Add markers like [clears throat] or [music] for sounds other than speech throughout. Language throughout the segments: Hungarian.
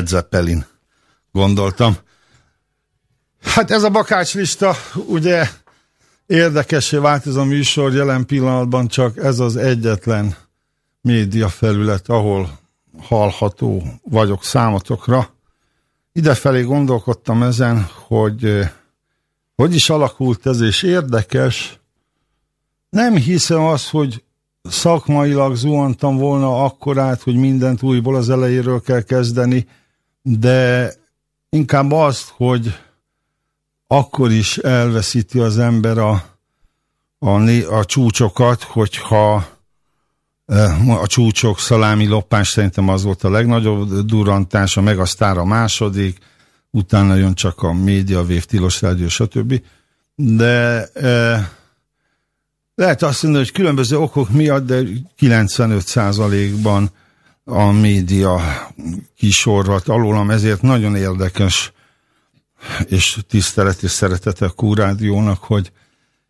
Led Zeppelin, gondoltam. Hát ez a bakácslista, ugye érdekessé vált ez a műsor, jelen pillanatban csak ez az egyetlen média felület, ahol hallható vagyok számotokra. Idefelé gondolkodtam ezen, hogy eh, hogy is alakult ez, és érdekes. Nem hiszem azt, hogy szakmailag zuhantam volna akkorát, hogy mindent újból az elejéről kell kezdeni, de inkább azt, hogy akkor is elveszíti az ember a, a, a csúcsokat, hogyha a csúcsok szalámi loppás szerintem az volt a legnagyobb durrantás, a Megasztár a második, utána jön csak a média, vév, tilos rádió, stb. De e, lehet azt mondani, hogy különböző okok miatt, de 95%-ban a média kisorvat alólam, ezért nagyon érdekes és tisztelet és szeretete a Kúrádiónak, hogy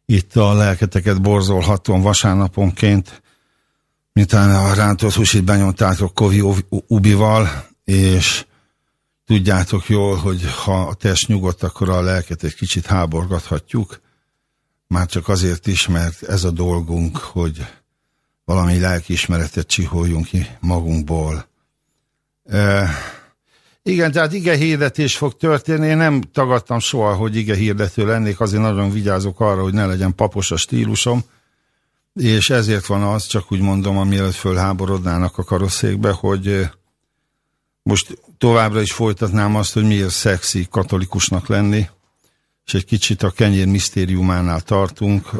itt a lelketeket borzolhatóan vasárnaponként, mintán a rántott húsit benyomtátok Kovi Ubival, és tudjátok jól, hogy ha a test nyugodt, akkor a lelket egy kicsit háborgathatjuk, már csak azért is, mert ez a dolgunk, hogy valami lelkiismeretet csiholjunk ki magunkból. E, igen, tehát ige hirdetés fog történni. Én nem tagadtam soha, hogy ige hirdető lennék, azért nagyon vigyázok arra, hogy ne legyen papos a stílusom, és ezért van az, csak úgy mondom, amielőtt fölháborodnának a karosszékbe, hogy most továbbra is folytatnám azt, hogy miért szexi katolikusnak lenni, és egy kicsit a kenyér misztériumánál tartunk.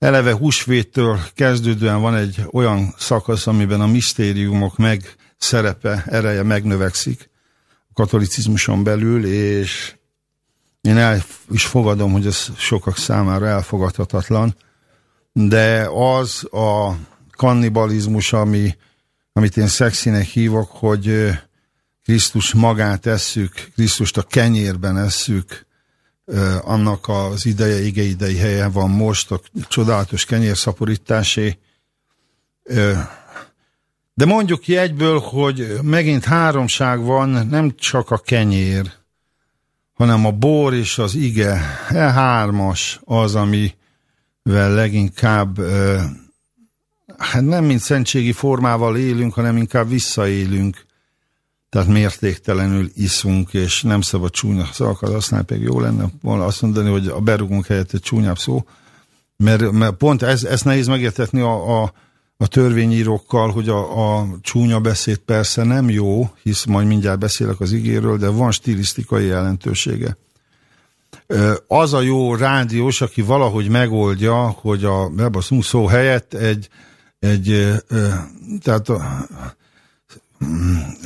Eleve húsvéttől kezdődően van egy olyan szakasz, amiben a misztériumok meg szerepe, ereje megnövekszik a katolicizmuson belül, és én el is fogadom, hogy ez sokak számára elfogadhatatlan, de az a kannibalizmus, ami, amit én szexinek hívok, hogy Krisztus magát esszük, Krisztust a kenyérben esszük, annak az ideje, ige idei helye van most, a csodálatos kenyérszaporításé. De mondjuk egyből, hogy megint háromság van, nem csak a kenyér, hanem a bor és az ige. E hármas az, amivel leginkább hát nem mint szentségi formával élünk, hanem inkább visszaélünk tehát mértéktelenül iszunk, és nem szabad csúnya szavakat használni, pedig jó lenne volna azt mondani, hogy a berugunk helyett egy csúnyább szó, mert, mert pont ez, ezt nehéz megértetni a, a, a törvényírókkal, hogy a, a csúnya beszéd persze nem jó, hisz majd mindjárt beszélek az igéről, de van stilisztikai jelentősége. Az a jó rádiós, aki valahogy megoldja, hogy a szó helyett egy, egy tehát a,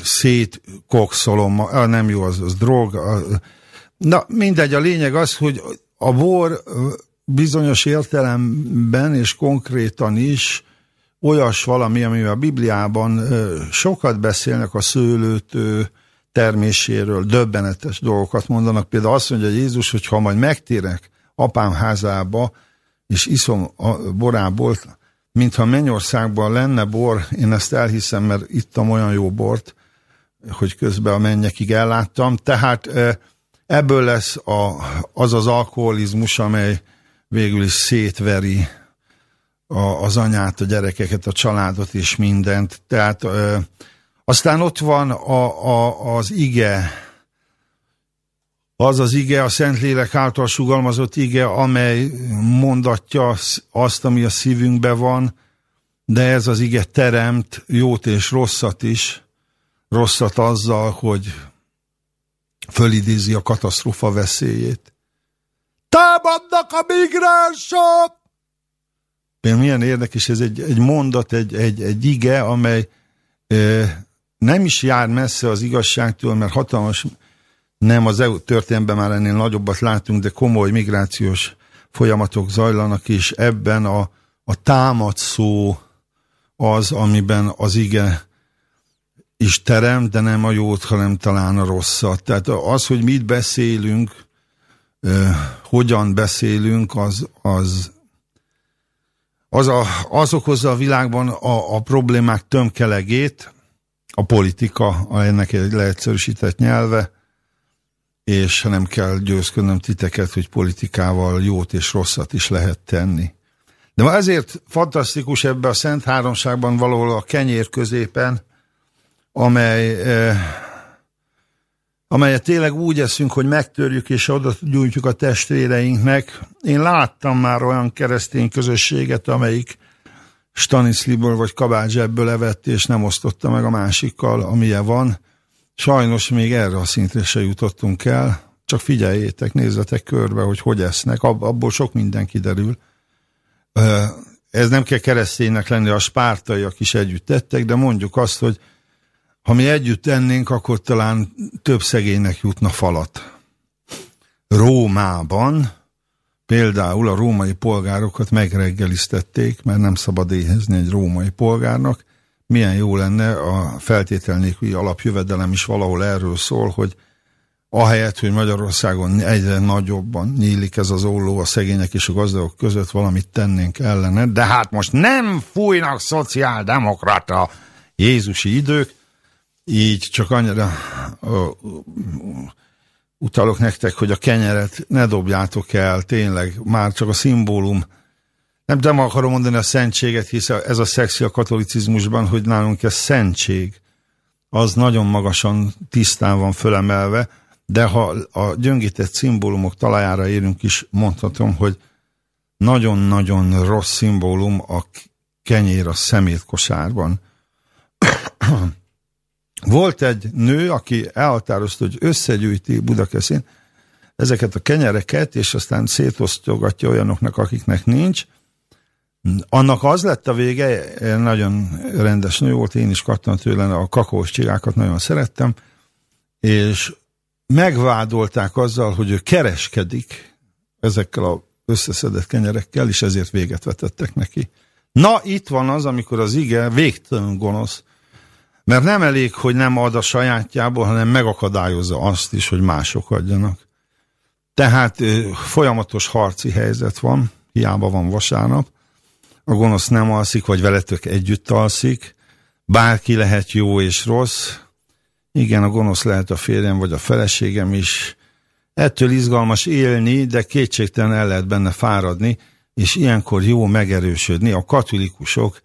szétkokszolom, ah, nem jó, az, az drog. Na, mindegy, a lényeg az, hogy a bor bizonyos értelemben és konkrétan is olyas valami, amivel a Bibliában sokat beszélnek a szőlőt terméséről, döbbenetes dolgokat mondanak. Például azt mondja Jézus, hogy ha majd megtérek apám házába, és iszom a borából, mintha Mennyországban lenne bor, én ezt elhiszem, mert ittam olyan jó bort, hogy közben a mennyekig elláttam. Tehát ebből lesz a, az az alkoholizmus, amely végül is szétveri a, az anyát, a gyerekeket, a családot és mindent. Tehát aztán ott van a, a, az ige, az az ige, a Szentlélek által sugalmazott ige, amely mondatja azt, ami a szívünkben van, de ez az ige teremt jót és rosszat is, rosszat azzal, hogy fölidézi a katasztrófa veszélyét. Támadnak a migránsok! Például milyen érdekes, ez egy, egy mondat, egy, egy, egy ige, amely e, nem is jár messze az igazságtól, mert hatalmas nem az EU történetben már ennél nagyobbat látunk, de komoly migrációs folyamatok zajlanak, és ebben a, a támadszó az, amiben az ige is terem, de nem a jót, hanem talán a rosszat. Tehát az, hogy mit beszélünk, hogyan beszélünk, az, az, az, a, az okozza a világban a, a problémák tömkelegét, a politika, ennek egy leegyszerűsített nyelve, és nem kell győzködnöm titeket, hogy politikával jót és rosszat is lehet tenni. De ma ezért fantasztikus ebbe a Szent Háromságban valahol a kenyér középen, amely, eh, amelyet tényleg úgy eszünk, hogy megtörjük és oda gyújtjuk a testvéreinknek. Én láttam már olyan keresztény közösséget, amelyik Stanisliből vagy kabádzsebből evett, és nem osztotta meg a másikkal, amilyen van. Sajnos még erre a szintre se jutottunk el, csak figyeljétek, nézzetek körbe, hogy hogy esznek, abból sok minden kiderül. Ez nem kell kereszténynek lenni, a spártaiak is együtt tettek, de mondjuk azt, hogy ha mi együtt tennénk, akkor talán több szegénynek jutna falat. Rómában például a római polgárokat megreggeliztették, mert nem szabad éhezni egy római polgárnak. Milyen jó lenne, a feltétel nélküli alapjövedelem is valahol erről szól, hogy ahelyett, hogy Magyarországon egyre nagyobban nyílik ez az olló a szegények és a gazdagok között, valamit tennénk ellene, de hát most nem fújnak szociáldemokrata Jézusi idők, így csak annyira utalok nektek, hogy a kenyeret ne dobjátok el, tényleg, már csak a szimbólum. Nem, nem akarom mondani a szentséget, hisz ez a szexi a katolicizmusban, hogy nálunk ez szentség. Az nagyon magasan tisztán van fölemelve, de ha a gyöngített szimbólumok talajára érünk is, mondhatom, hogy nagyon-nagyon rossz szimbólum a kenyér a szemétkosárban. [coughs] Volt egy nő, aki elhatározta, hogy összegyűjti Budakeszin ezeket a kenyereket, és aztán szétosztjogatja olyanoknak, akiknek nincs. Annak az lett a vége, nagyon rendes nő volt, én is kaptam tőle a kakaós csigákat, nagyon szerettem, és megvádolták azzal, hogy ő kereskedik ezekkel a összeszedett kenyerekkel, és ezért véget vetettek neki. Na, itt van az, amikor az ige végtelen gonosz, mert nem elég, hogy nem ad a sajátjából, hanem megakadályozza azt is, hogy mások adjanak. Tehát folyamatos harci helyzet van, hiába van vasárnap, a gonosz nem alszik, vagy veletek együtt alszik, bárki lehet jó és rossz, igen, a gonosz lehet a férjem, vagy a feleségem is, ettől izgalmas élni, de kétségtelen el lehet benne fáradni, és ilyenkor jó megerősödni. A katolikusok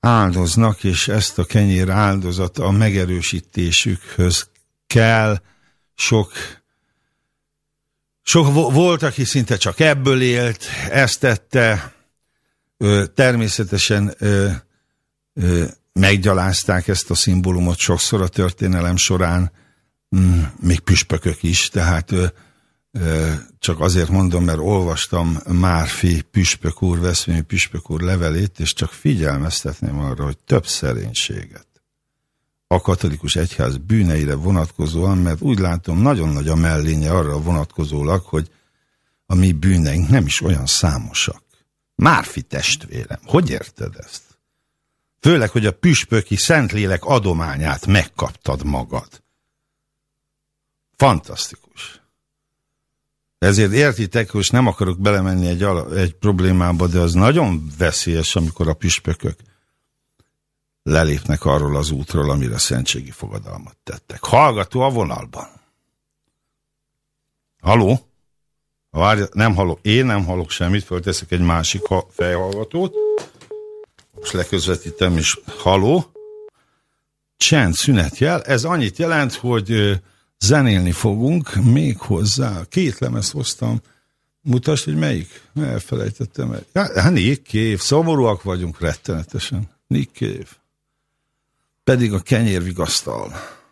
áldoznak, és ezt a kenyér áldozat a megerősítésükhöz kell. Sok, sok volt, aki szinte csak ebből élt, ezt tette, természetesen meggyalázták ezt a szimbólumot sokszor a történelem során, mm, még püspökök is, tehát csak azért mondom, mert olvastam Márfi püspök úr, Veszményi püspök úr levelét, és csak figyelmeztetném arra, hogy több szerénységet a katolikus egyház bűneire vonatkozóan, mert úgy látom, nagyon nagy a mellénye arra vonatkozólag, hogy a mi bűneink nem is olyan számosak. Márfi testvérem, hogy érted ezt? Főleg, hogy a püspöki szentlélek adományát megkaptad magad. Fantasztikus. Ezért értitek, hogy nem akarok belemenni egy, egy problémába, de az nagyon veszélyes, amikor a püspökök lelépnek arról az útról, amire szentségi fogadalmat tettek. Hallgató a vonalban. Haló? Várj, nem hallok. Én nem hallok semmit, fölteszek egy másik fejhallgatót. Most leközvetítem is. Haló? Csend, szünetjel. Ez annyit jelent, hogy zenélni fogunk, még hozzá. Két lemez hoztam. Mutasd, hogy melyik? Elfelejtettem el. Hát Nick Cave. Szomorúak vagyunk rettenetesen. Nick Cave. Pedig a kenyérvigasztal. People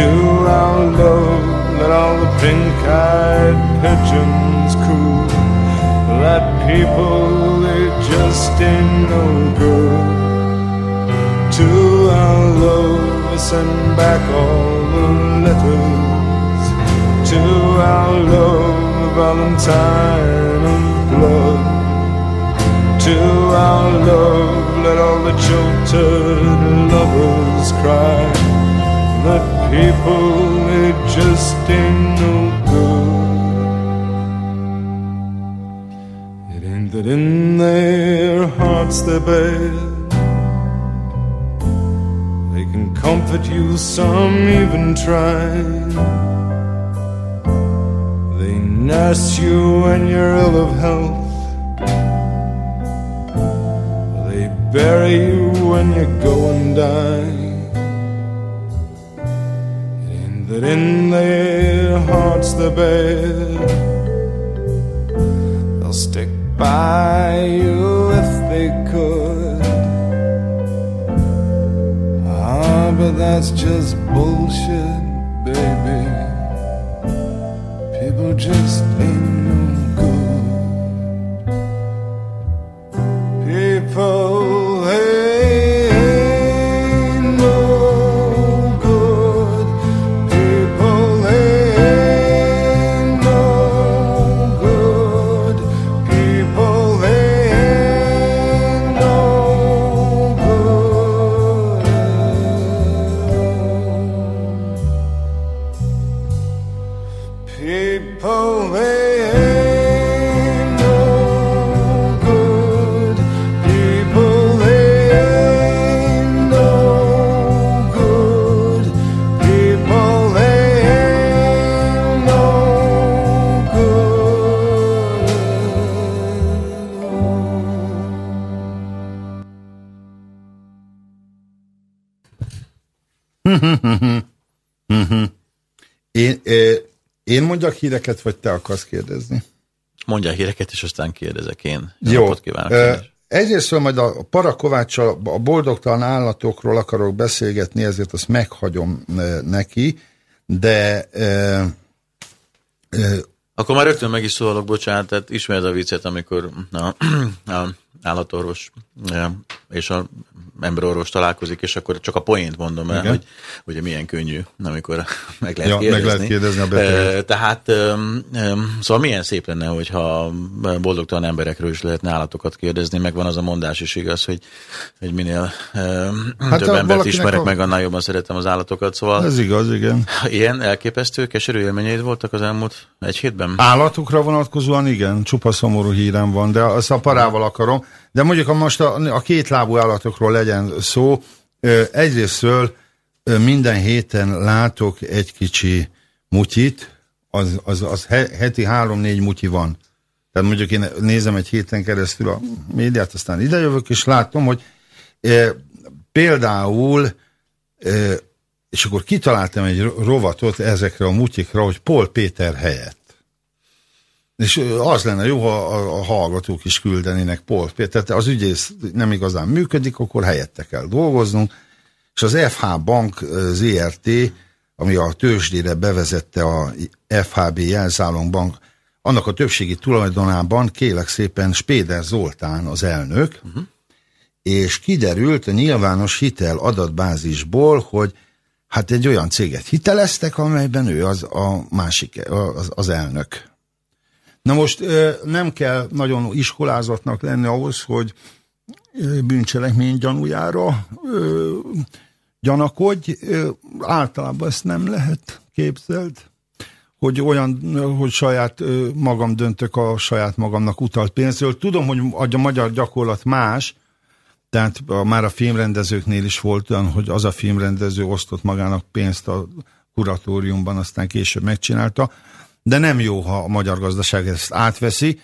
To our love, let all the pink-eyed pigeons coo. That people, they just ain't no good. To our love, send back all the letters. To our love, Valentine of blood. To our love, let all the jilted lovers cry. That people, it just ain't no good. It ain't that in their hearts they're bad. They can comfort you, some even try. They nurse you when you're ill of health. Bury you when you go and die. Ain't that in their hearts they're bad. They'll stick by you if they could. Ah, but that's just bullshit, baby. People just Én, mondjak híreket, vagy te akarsz kérdezni? Mondja a híreket, és aztán kérdezek én. Jó. Napot kívánok, Egyrészt majd a Parakováccsal a boldogtalan állatokról akarok beszélgetni, ezért azt meghagyom neki, de e, e, akkor már rögtön meg is szólok, bocsánat, tehát ismered a viccet, amikor a, [clears throat] a állatorvos és a emberorvos találkozik, és akkor csak a poént mondom el, Igen. hogy ugye milyen könnyű, amikor [laughs] meg lehet ja, kérdezni. Meg lehet kérdezni a beteget. Tehát szóval milyen szép lenne, hogyha boldogtalan emberekről is lehetne állatokat kérdezni, meg van az a mondás is igaz, hogy, hogy minél hát több embert ismerek a... meg, annál jobban szeretem az állatokat. Szóval Ez igaz, igen. Ilyen elképesztő, keserű élményeid voltak az elmúlt egy hétben? Állatokra vonatkozóan igen, csupa szomorú hírem van, de azt a parával akarom. De mondjuk a most a, a két lábú állatokról legyen szó. Egyrésztről minden héten látok egy kicsi mutyit, az, az, az heti három-négy mutyi van. Tehát mondjuk én nézem egy héten keresztül a médiát, aztán idejövök, és látom, hogy e, például, e, és akkor kitaláltam egy rovatot ezekre a mutyikra, hogy Paul Péter helyett. És az lenne jó, ha a, hallgatók is küldenének Paul Tehát az ügyész nem igazán működik, akkor helyette kell dolgoznunk. És az FH Bank ZRT, ami a tőzsdére bevezette a FHB jelzálogbank, annak a többségi tulajdonában kélek szépen Spéder Zoltán az elnök, uh-huh. és kiderült a nyilvános hitel adatbázisból, hogy hát egy olyan céget hiteleztek, amelyben ő az a másik, az, az elnök. Na most nem kell nagyon iskolázatnak lenni ahhoz, hogy bűncselekmény gyanújára gyanakodj. Általában ezt nem lehet, képzeld hogy olyan, hogy saját magam döntök a saját magamnak utalt pénzről. Tudom, hogy a magyar gyakorlat más, tehát már a filmrendezőknél is volt olyan, hogy az a filmrendező osztott magának pénzt a kuratóriumban, aztán később megcsinálta de nem jó, ha a magyar gazdaság ezt átveszi,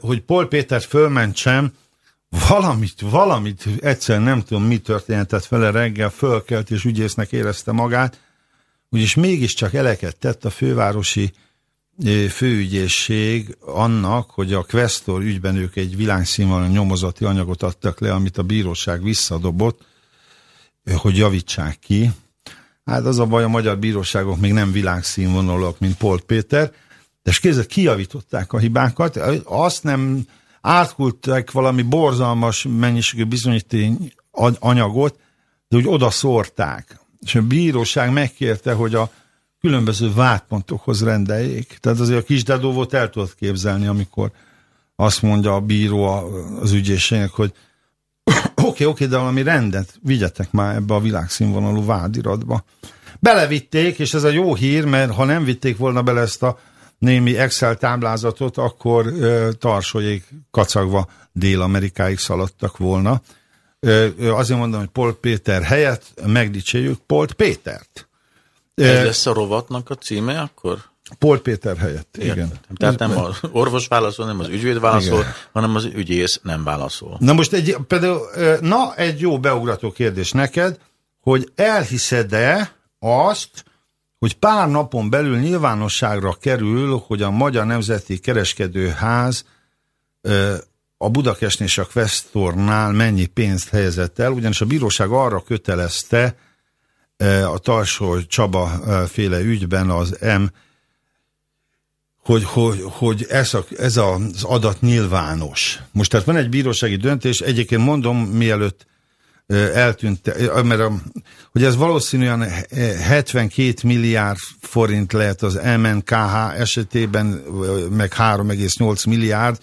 hogy Pol Péter fölmentsem, valamit, valamit, egyszer nem tudom, mi történhetett vele reggel, fölkelt és ügyésznek érezte magát, úgyis mégiscsak eleket tett a fővárosi főügyészség annak, hogy a Questor ügyben ők egy világszínvonalú nyomozati anyagot adtak le, amit a bíróság visszadobott, hogy javítsák ki, Hát az a baj, a magyar bíróságok még nem világszínvonalak, mint Polt Péter, de és kézzel kijavították a hibákat, azt nem átkulták valami borzalmas mennyiségű bizonyítény anyagot, de úgy oda szórták. És a bíróság megkérte, hogy a különböző vádpontokhoz rendeljék. Tehát azért a kisdedóvot el tudod képzelni, amikor azt mondja a bíró az ügyészségnek, hogy Oké, okay, oké, okay, de valami rendet vigyetek már ebbe a világszínvonalú vádiratba. Belevitték, és ez a jó hír, mert ha nem vitték volna bele ezt a némi Excel táblázatot, akkor ö, tarsolyék kacagva Dél-Amerikáig szaladtak volna. Ö, azért mondom, hogy Polt Péter helyett megdicsérjük Polt Pétert. Ez lesz a rovatnak a címe akkor? Pol Péter helyett, igen. igen. Tehát nem az orvos válaszol, nem az ügyvéd válaszol, igen. hanem az ügyész nem válaszol. Na most egy, például, na egy jó beugrató kérdés neked, hogy elhiszed-e azt, hogy pár napon belül nyilvánosságra kerül, hogy a Magyar Nemzeti Kereskedőház a Budakesn és a Questornál mennyi pénzt helyezett el, ugyanis a bíróság arra kötelezte a Tarsó Csaba féle ügyben az M hogy, hogy, hogy ez, a, ez az adat nyilvános. Most tehát van egy bírósági döntés, egyébként mondom, mielőtt eltűnt, mert a, hogy ez valószínűen 72 milliárd forint lehet az MNKH esetében, meg 3,8 milliárd,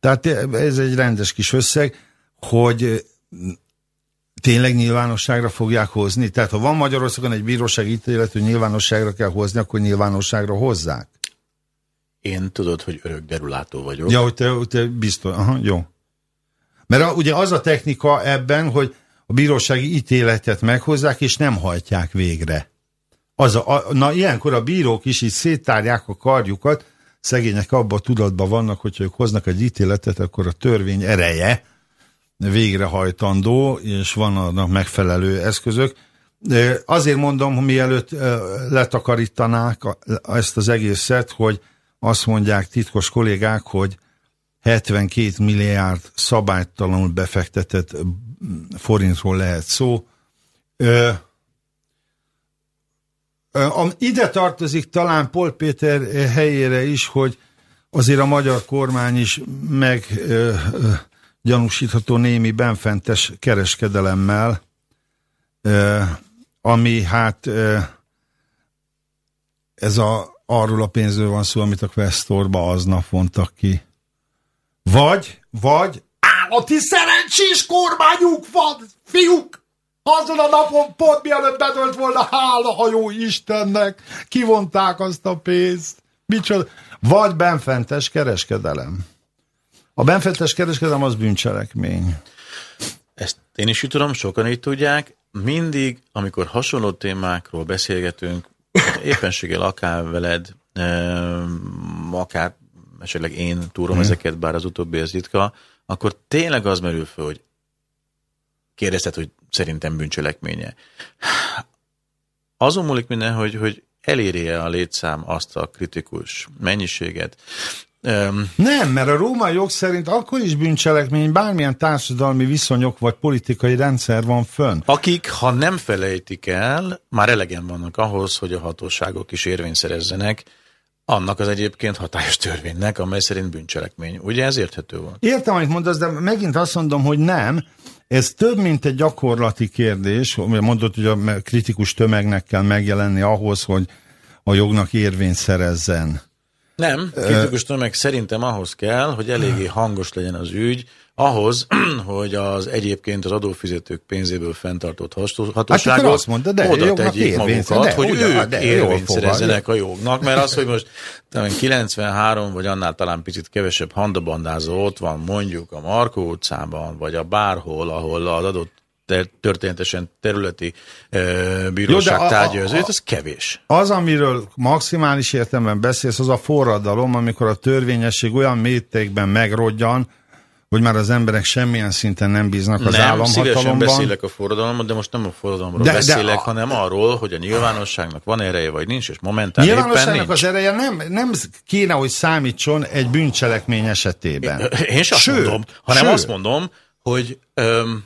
tehát ez egy rendes kis összeg, hogy tényleg nyilvánosságra fogják hozni. Tehát ha van Magyarországon egy bírósági ítélet, hogy nyilvánosságra kell hozni, akkor nyilvánosságra hozzák. Én tudod, hogy örök derülátó vagyok. Ja, hogy te, te biztos, aha, jó. Mert a, ugye az a technika ebben, hogy a bírósági ítéletet meghozzák, és nem hajtják végre. Az a, a, na, ilyenkor a bírók is így széttárják a karjukat, szegények abban a tudatban vannak, hogyha ők hoznak egy ítéletet, akkor a törvény ereje végrehajtandó, és van annak megfelelő eszközök, Azért mondom, hogy mielőtt letakarítanák ezt az egészet, hogy azt mondják titkos kollégák, hogy 72 milliárd szabálytalanul befektetett forintról lehet szó. Ide tartozik talán Pol Péter helyére is, hogy azért a magyar kormány is meg gyanúsítható némi benfentes kereskedelemmel, ami hát ez a, arról a pénzről van szó, amit a Questorba aznap vontak ki. Vagy, vagy állati szerencsés kormányuk van, fiúk! Azon a napon pont mielőtt bedölt volna, hála a jó Istennek, kivonták azt a pénzt. Micsoda? Vagy benfentes kereskedelem. A benfentes kereskedelem az bűncselekmény. Ezt én is tudom, sokan így tudják. Mindig, amikor hasonló témákról beszélgetünk, éppenséggel akár veled, akár esetleg én túrom hmm. ezeket, bár az utóbbi az ritka, akkor tényleg az merül föl, hogy kérdezted, hogy szerintem bűncselekménye. Azon múlik minden, hogy, hogy elérje a létszám azt a kritikus mennyiséget. Um, nem, mert a római jog szerint akkor is bűncselekmény, bármilyen társadalmi viszonyok vagy politikai rendszer van fönn. Akik, ha nem felejtik el, már elegen vannak ahhoz, hogy a hatóságok is érvényt szerezzenek annak az egyébként hatályos törvénynek, amely szerint bűncselekmény. Ugye ez érthető volt? Értem, amit mondasz, de megint azt mondom, hogy nem. Ez több, mint egy gyakorlati kérdés. Mondod, hogy a kritikus tömegnek kell megjelenni ahhoz, hogy a jognak érvényt szerezzen. Nem, kritikus tömeg szerintem ahhoz kell, hogy eléggé hangos legyen az ügy, ahhoz, [clears throat] hogy az egyébként az adófizetők pénzéből fenntartott hatóságok hát azt mondta, de oda tegyék magukat, de, hogy ugyan, ők de, érvényt szerezzenek a jognak, mert az, hogy most 93 [laughs] vagy annál talán picit kevesebb handabandázó ott van mondjuk a Markó utcában, vagy a bárhol, ahol az adott történetesen területi bíróság tárgya az az kevés. Az, amiről maximális értelemben beszélsz, az a forradalom, amikor a törvényesség olyan mértékben megrodjan, hogy már az emberek semmilyen szinten nem bíznak az nem, államhatalomban. Nem, beszélek a forradalomról, de most nem a forradalomról de, beszélek, de a... hanem arról, hogy a nyilvánosságnak van ereje, vagy nincs, és momentán Nyilvánosságnak éppen nincs. az ereje nem, nem kéne, hogy számítson egy bűncselekmény esetében. Én, én sem azt sőt, mondom, hanem sőt. azt mondom, hogy öm,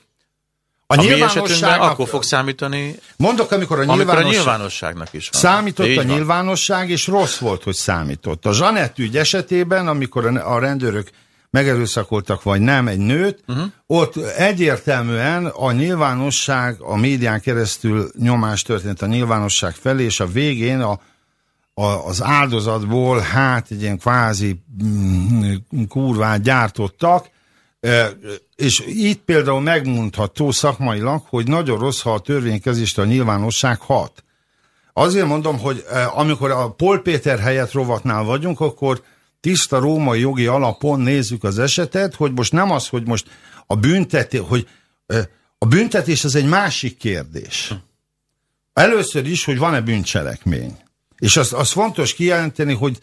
a, a nyilvánosságnak... akkor fog számítani, mondok, amikor a, amikor a nyilvánosságnak is van. Számított Így a van. nyilvánosság, és rossz volt, hogy számított. A Zsanett ügy esetében, amikor a rendőrök megerőszakoltak, vagy nem egy nőt, uh-huh. ott egyértelműen a nyilvánosság, a médián keresztül nyomás történt a nyilvánosság felé, és a végén a, a, az áldozatból hát egy ilyen kvázi mm, kurvát gyártottak, és itt például megmondható szakmailag, hogy nagyon rossz, ha a törvénykezést a nyilvánosság hat. Azért mondom, hogy amikor a Pol Péter helyett rovatnál vagyunk, akkor tiszta római jogi alapon nézzük az esetet, hogy most nem az, hogy most a büntetés, hogy a büntetés az egy másik kérdés. Először is, hogy van-e bűncselekmény. És az, az fontos kijelenteni, hogy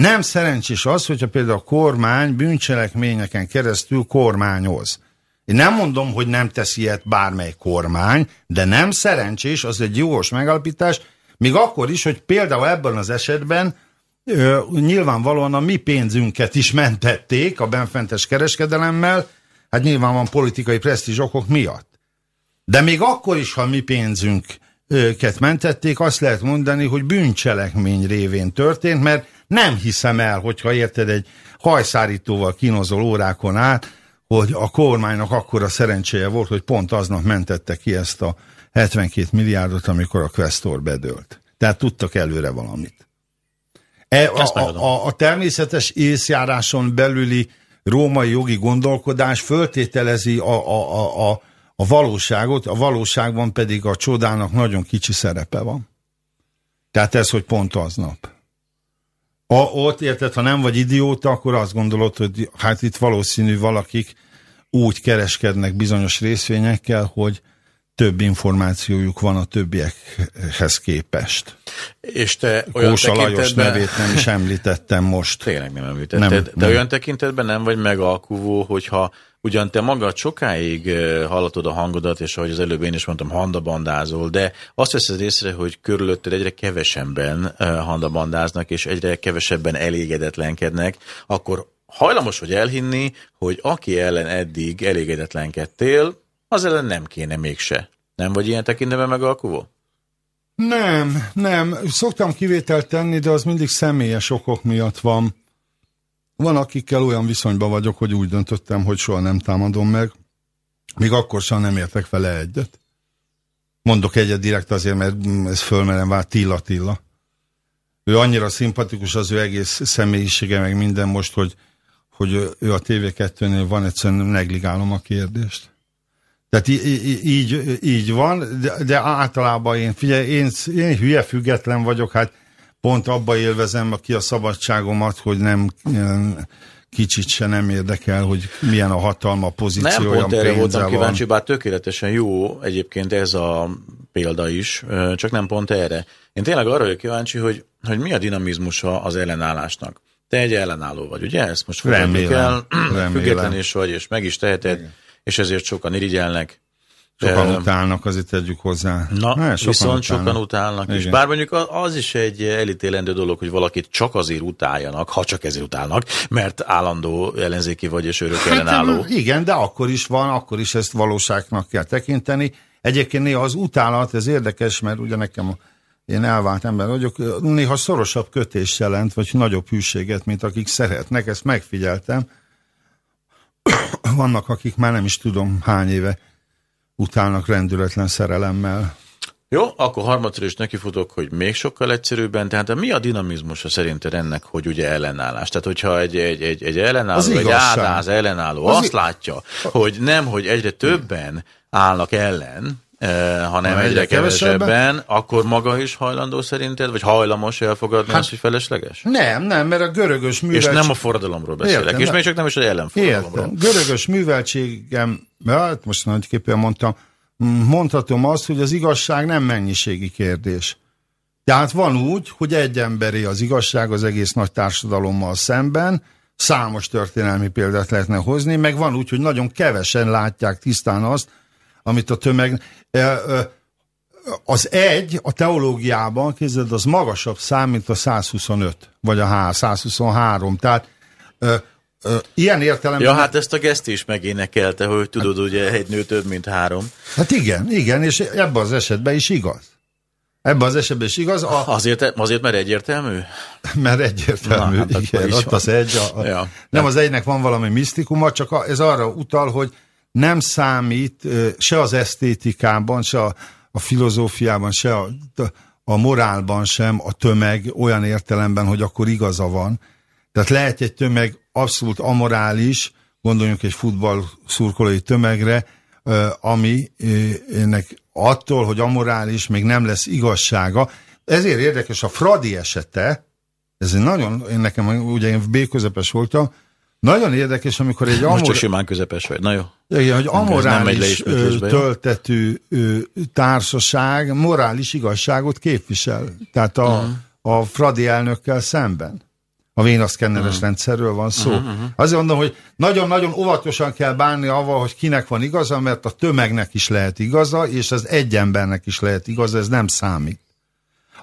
nem szerencsés az, hogyha például a kormány bűncselekményeken keresztül kormányoz. Én nem mondom, hogy nem teszi ilyet bármely kormány, de nem szerencsés, az egy jogos megalapítás, még akkor is, hogy például ebben az esetben ö, nyilvánvalóan a mi pénzünket is mentették a benfentes kereskedelemmel, hát nyilván van politikai presztízs okok miatt. De még akkor is, ha mi pénzünket mentették, azt lehet mondani, hogy bűncselekmény révén történt, mert nem hiszem el, hogyha érted egy hajszárítóval kínozol órákon át, hogy a kormánynak akkora szerencséje volt, hogy pont aznap mentette ki ezt a 72 milliárdot, amikor a Questor bedőlt. Tehát tudtak előre valamit. E, a, a, a természetes észjáráson belüli római jogi gondolkodás föltételezi a, a, a, a, a valóságot, a valóságban pedig a csodának nagyon kicsi szerepe van. Tehát ez, hogy pont aznap. A, ott érted, ha nem vagy idióta, akkor azt gondolod, hogy hát itt valószínű valakik úgy kereskednek bizonyos részvényekkel, hogy több információjuk van a többiekhez képest. És te olyan Kósa Lajos nevét nem is említettem most. Tényleg nem említetted. Nem, de nem. olyan tekintetben nem vagy megalkuvó, hogyha ugyan te magad sokáig hallatod a hangodat, és ahogy az előbb én is mondtam, handabandázol, de azt veszed észre, hogy körülötted egyre kevesebben handabandáznak, és egyre kevesebben elégedetlenkednek, akkor hajlamos vagy elhinni, hogy aki ellen eddig elégedetlenkedtél, az ellen nem kéne mégse. Nem vagy ilyen tekintetben megalkuvó? Nem, nem. Szoktam kivételt tenni, de az mindig személyes okok miatt van. Van, akikkel olyan viszonyban vagyok, hogy úgy döntöttem, hogy soha nem támadom meg. Még akkor sem nem értek vele egyet. Mondok egyet direkt azért, mert ez fölmerem vált Tilla Tilla. Ő annyira szimpatikus az ő egész személyisége, meg minden most, hogy, hogy ő a TV2-nél van, egyszerűen negligálom a kérdést. Tehát így, így van, de, de általában én, figyelj, én, én hülye független vagyok, hát pont abba élvezem ki a szabadságomat, hogy nem kicsit se nem érdekel, hogy milyen a hatalma, a pozíció. Nem, pont erre voltam van. kíváncsi, bár tökéletesen jó egyébként ez a példa is, csak nem pont erre. Én tényleg arra vagyok kíváncsi, hogy, hogy mi a dinamizmusa az ellenállásnak. Te egy ellenálló vagy, ugye? Ezt most fogadni kell, [clears throat] független is vagy, és meg is teheted. Igen és ezért sokan irigyelnek. Sokan uh, utálnak, azért tegyük hozzá. Na, ne, sokan viszont utálnak. sokan utálnak. Igen. És bár mondjuk az is egy elítélendő dolog, hogy valakit csak azért utáljanak, ha csak ezért utálnak, mert állandó ellenzéki vagy és örök ellenálló. Hát, igen, de akkor is van, akkor is ezt valóságnak kell tekinteni. Egyébként néha az utálat, ez érdekes, mert ugye nekem én elvált ember vagyok, néha szorosabb kötés jelent, vagy nagyobb hűséget, mint akik szeretnek, ezt megfigyeltem [coughs] vannak, akik már nem is tudom hány éve utálnak rendületlen szerelemmel. Jó, akkor harmadszor is nekifutok, hogy még sokkal egyszerűbben, tehát mi a dinamizmusa szerinted ennek, hogy ugye ellenállás? Tehát, hogyha egy, egy, egy, egy ellenálló, egy áldáz ellenálló az azt látja, hogy nem, hogy egyre többen állnak ellen, hanem egyre, egyre kevesebben, kevesebben, akkor maga is hajlandó szerinted, vagy hajlamos elfogadni hát, azt, hogy felesleges? Nem, nem, mert a görögös műveltség... És nem a forradalomról beszélek, Értem, és még csak nem is az ellenforradalomról. Értem. Görögös műveltségem, hát most nagyképpen mondtam, mondhatom azt, hogy az igazság nem mennyiségi kérdés. Tehát van úgy, hogy egy emberi az igazság az egész nagy társadalommal szemben, számos történelmi példát lehetne hozni, meg van úgy, hogy nagyon kevesen látják tisztán azt, amit a tömeg... Az egy a teológiában, képzeld, az magasabb szám, mint a 125, vagy a 123. Tehát ilyen értelemben... Ja, hát ezt a geszt is megénekelte, hogy tudod, hát, ugye egy nő több, mint három. Hát igen, igen, és ebben az esetben is igaz. Ebben az esetben is igaz. A... Azért, azért, mert egyértelmű? Mert egyértelmű, Na, hát igen. Ott az egy, a, ja. nem az egynek van valami misztikuma, csak a, ez arra utal, hogy nem számít se az esztétikában, se a, a filozófiában, se a, a morálban sem a tömeg olyan értelemben, hogy akkor igaza van. Tehát lehet egy tömeg abszolút amorális, gondoljunk egy futball szurkolói tömegre, ami ennek attól, hogy amorális, még nem lesz igazsága. Ezért érdekes a Fradi esete, ez egy nagyon, én nekem ugye én B közepes voltam, nagyon érdekes, amikor egy amor... Most csak simán közepes vagy, na jó. Igen, hogy amorális töltetű társaság morális igazságot képvisel. Tehát a, uh-huh. a Fradi elnökkel szemben. A vénaszkenneres uh-huh. rendszerről van szó. Uh-huh. Azért mondom, hogy nagyon-nagyon óvatosan kell bánni avval, hogy kinek van igaza, mert a tömegnek is lehet igaza, és az egy embernek is lehet igaza, ez nem számít.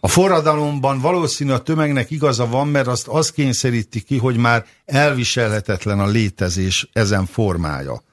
A forradalomban valószínű a tömegnek igaza van, mert azt az kényszeríti ki, hogy már elviselhetetlen a létezés ezen formája.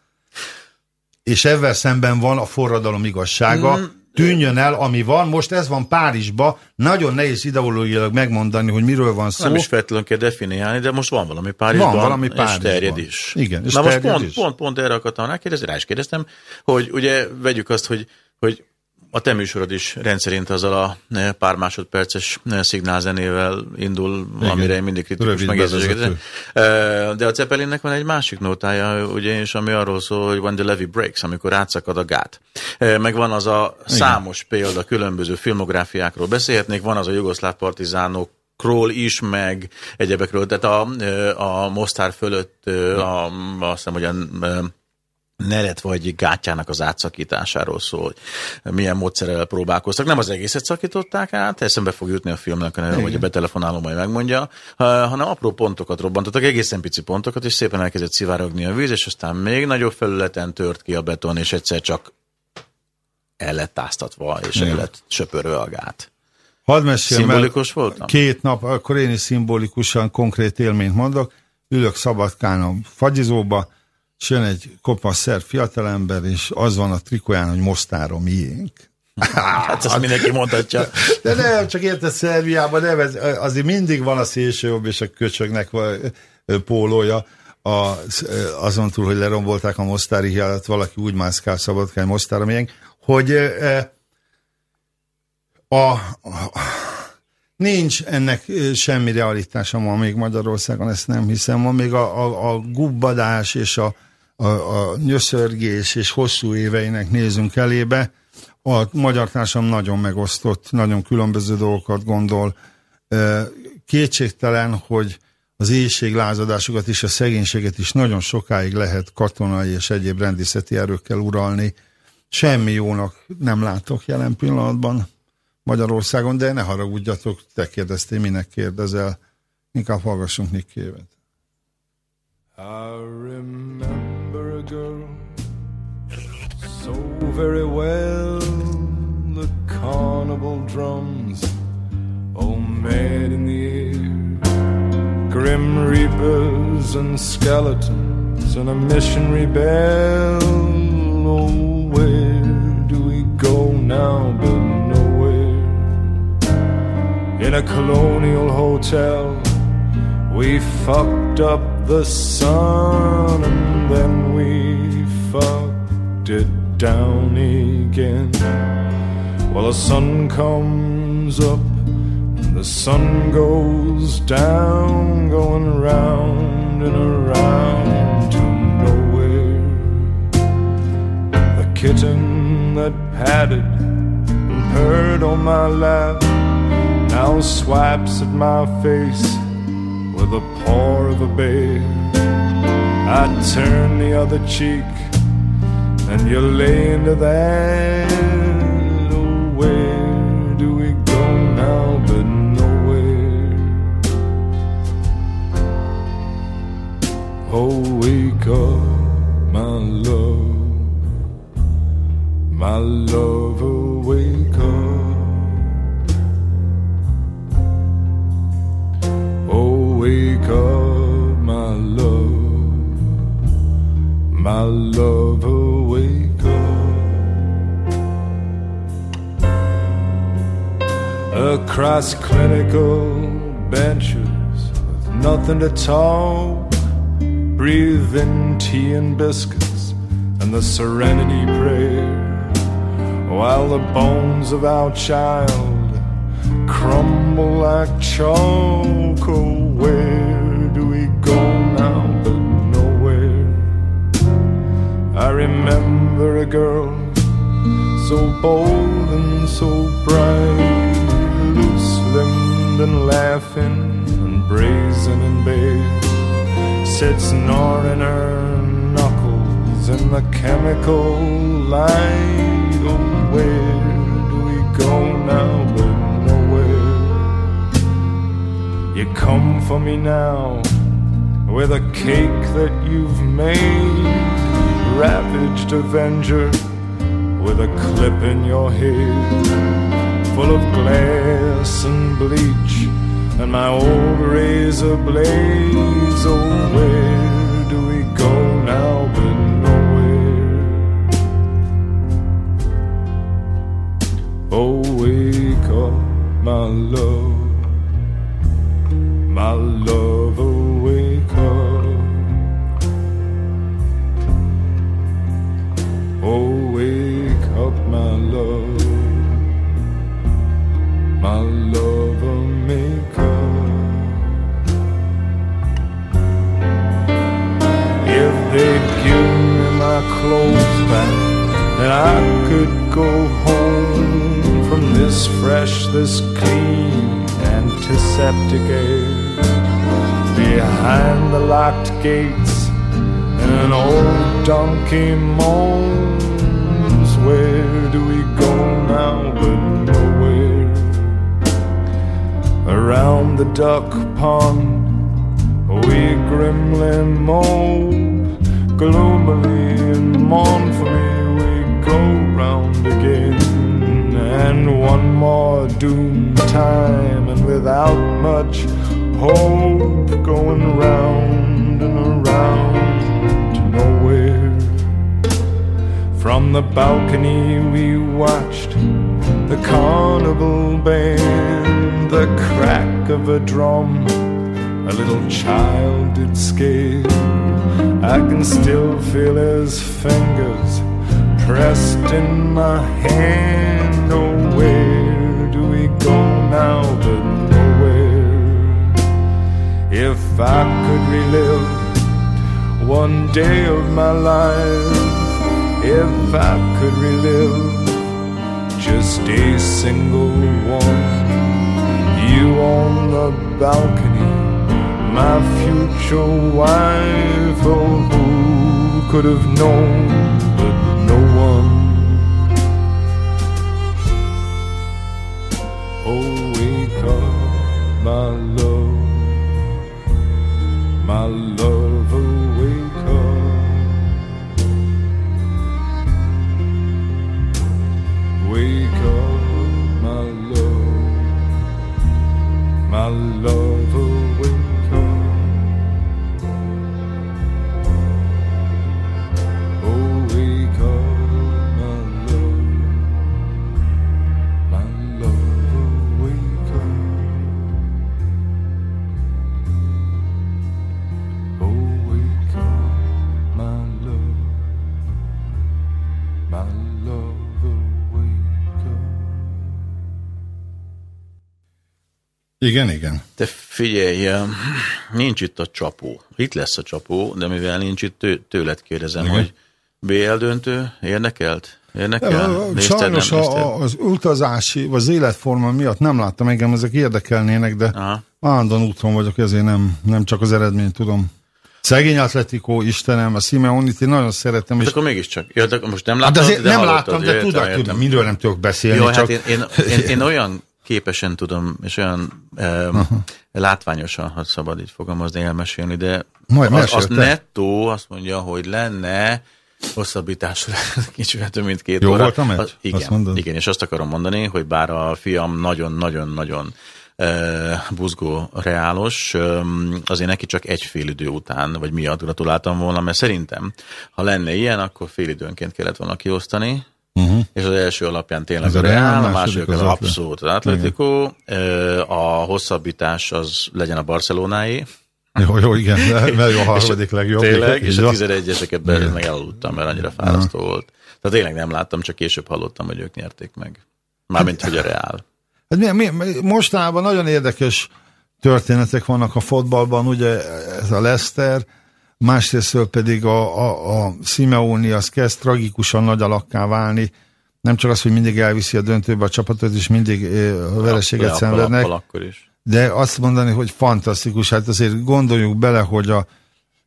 És ezzel szemben van a forradalom igazsága, mm. tűnjön el, ami van. Most ez van Párizsba, nagyon nehéz ideológiailag megmondani, hogy miről van szó. Nem is feltétlenül kell definiálni, de most van valami Párizsban, van valami Párizsban. és terjed is. Igen, és Na most pont, pont, pont erre akartam rákérdezni, rá is kérdeztem, hogy ugye vegyük azt, hogy, hogy a te műsorod is rendszerint azzal a eh, pár másodperces eh, szignálzenével indul, Igen. amire én mindig kritikus megérzéseket. Eh, de a Zeppelinnek van egy másik nótája, ugye, és ami arról szól, hogy when the levy breaks, amikor átszakad a gát. Meg van az a számos Igen. példa, különböző filmográfiákról beszélhetnék, van az a jugoszláv partizánok Król is, meg egyebekről. Tehát a, a Mostár fölött, a, azt hiszem, hogy a neret vagy gátjának az átszakításáról szól, hogy milyen módszerrel próbálkoztak. Nem az egészet szakították át, eszembe fog jutni a filmnek a neve, vagy a betelefonáló majd megmondja, hanem apró pontokat robbantottak, egészen pici pontokat, és szépen elkezdett szivárogni a víz, és aztán még nagyobb felületen tört ki a beton, és egyszer csak el lett áztatva, és el lett söpörve a gát. Hadd mesélj, Szimbolikus voltam? Két nap, akkor én is szimbolikusan konkrét élményt mondok. Ülök Szabadkán a fagyizóba, és jön egy kopasz szerb fiatalember, és az van a trikóján, hogy Mostára miénk. hát azt mindenki mondhatja. De nem, csak érted, Szerbiában nem, ez, azért mindig van a szélsőjobb és a köcsögnek pólója, a, azon túl, hogy lerombolták a Mostári hiádat, valaki úgy mászkál Szabadkán, Mostára miénk, hogy a, a, nincs ennek semmi realitása ma még Magyarországon, ezt nem hiszem. Van még a, a, a gubbadás és a, a, a nyöszörgés és hosszú éveinek nézünk elébe. A magyar társadalom nagyon megosztott, nagyon különböző dolgokat gondol. Kétségtelen, hogy az éjséglázadásokat és a szegénységet is nagyon sokáig lehet katonai és egyéb rendészeti erőkkel uralni. Semmi jónak nem látok jelen pillanatban Magyarországon, de ne haragudjatok, te kérdeztél, minek kérdezel. Inkább hallgassunk Nick Cave-et. I remember a girl so very well The carnival drums all mad in the air. Grim reapers and skeletons and a missionary bell. Oh, where do we go now but nowhere? In a colonial hotel we fucked up the sun and then we fucked it down again. Well, the sun comes up and the sun goes down, going round and around to nowhere. The kitten that patted and purred on my lap now swipes at my face with the paw of a bear. I turn the other cheek, and you lay into that. Oh, where do we go now but nowhere? Oh, wake up, my love, my love, oh, wake up. Wake up, my love, my love, wake up. Across clinical benches with nothing to talk, breathe in tea and biscuits and the serenity prayer, while the bones of our child crumble like chalk. Oh, where do we go now but nowhere? I remember a girl so bold and so bright, loose limbed and laughing and brazen and bare, sits gnawing her knuckles in the chemical light. Oh, where do we go now you come for me now with a cake that you've made, ravaged avenger with a clip in your head, full of glass and bleach, and my old razor blades. Oh, can still feel his fingers pressed in my hand. Oh, where do we go now but nowhere? If I could relive one day of my life, if I could relive just a single one, you on the balcony, my future wife, oh, could have known Igen, igen. Te figyelj, nincs itt a csapó. Itt lesz a csapó, de mivel nincs itt, tő, tőled kérdezem, Igen. hogy BL döntő érdekelt? Érdekel? Nézted, Sajnos nem a, az utazási, vagy az életforma miatt nem láttam, engem ezek érdekelnének, de Aha. állandóan úton vagyok, ezért nem, nem csak az eredményt tudom. Szegény Atletico, Istenem, a Simeonit én nagyon szeretem, És és akkor mégiscsak. Ja, de most nem hát láttam, azért nem láttam, de Értem, tudom, miről nem tudok beszélni, Jó, csak hát én, én, én, én olyan képesen tudom, és olyan um, látványosan, ha szabad így fogalmazni, elmesélni, de Majd az, az nettó azt mondja, hogy lenne hosszabbításra [laughs] kicsit több mint két Jó óra. volt a igen, Azt mondod? igen, és azt akarom mondani, hogy bár a fiam nagyon-nagyon-nagyon buzgó reálos, azért neki csak egy fél idő után, vagy miatt gratuláltam volna, mert szerintem, ha lenne ilyen, akkor fél időnként kellett volna kiosztani, uh-huh. és az első alapján tényleg Ez a Real, a második az abszolút az Atletico, a hosszabbítás az legyen a Barcelonáé. jó, jó, igen, [laughs] mert jó a harmadik legjobb. Tényleg, és a van. 11-eseket belül meg elaludtam, mert annyira fárasztó volt. Tehát tényleg nem láttam, csak később hallottam, hogy ők nyerték meg. Mármint, hogy a Real. Hát mi, mi, mostanában nagyon érdekes történetek vannak a fotballban, ugye ez a Leicester, másrésztől pedig a, a, a Simeone az kezd tragikusan nagy alakká válni, nem csak az, hogy mindig elviszi a döntőbe a csapatot, és mindig a vereséget szenvednek, de azt mondani, hogy fantasztikus, hát azért gondoljuk bele, hogy a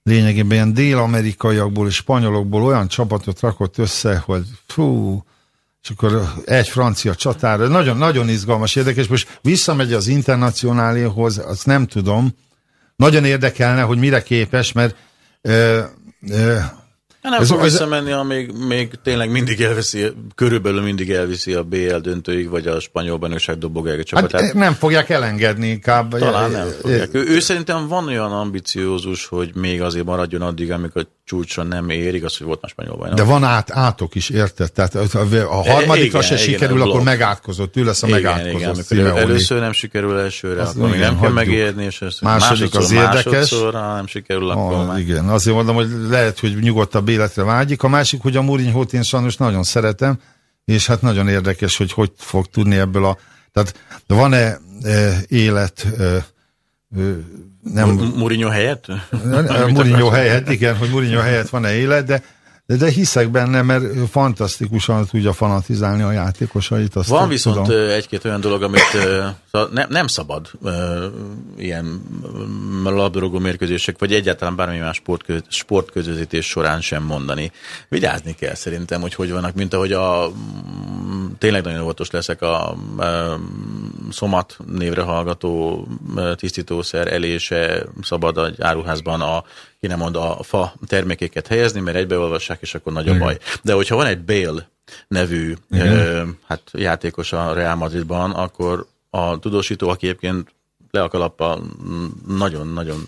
lényegében ilyen dél-amerikaiakból és spanyolokból olyan csapatot rakott össze, hogy fú, és akkor egy francia csatára, nagyon, nagyon izgalmas, érdekes, most visszamegy az internacionáléhoz, azt nem tudom, nagyon érdekelne, hogy mire képes, mert Hát nem Ez- fog ez- visszamenni, amíg még tényleg mindig elviszi, körülbelül mindig elviszi a BL döntőig, vagy a spanyol bajnokság dobogálja hát csapatát. nem fogják elengedni inkább. Talán nem fogják. Ő, ő szerintem van olyan ambiciózus, hogy még azért maradjon addig, amikor csúcson nem ér, igaz, hogy volt már spanyol bajnok. De van át, átok is, érted? Tehát a a harmadikra igen, se igen, sikerül, a akkor megátkozott, ő lesz a igen, megátkozott. igen, először nem sikerül elsőre, Azt akkor még igen, nem kell hagyjuk. megérni, és ez Második az érdekes. ha nem sikerül, akkor Ah, már. igen, azért mondom, hogy lehet, hogy nyugodtabb életre vágyik. A másik, hogy a Mourinho-t én sajnos nagyon szeretem, és hát nagyon érdekes, hogy hogy fog tudni ebből a... Tehát van-e e, élet... E, e, nem, Mourinho helyett? Mourinho helyett, igen, hogy Mourinho helyett van-e élet, de De, de hiszek benne, mert fantasztikusan tudja fanatizálni a játékosait. Azt Van viszont tudom. egy-két olyan dolog, amit ne, nem szabad ilyen labdarúgó mérkőzések, vagy egyáltalán bármi más sportköz, sportközözítés során sem mondani. Vigyázni kell szerintem, hogy hogy vannak, mint ahogy a tényleg nagyon óvatos leszek a, a szomat névre hallgató tisztítószer elése szabad a áruházban a ki nem mond a fa termékeket helyezni, mert egybeolvassák, és akkor nagy a baj. De hogyha van egy Bale nevű ö, hát játékos a Real Madridban, akkor a tudósító, aki egyébként le a kalappal nagyon-nagyon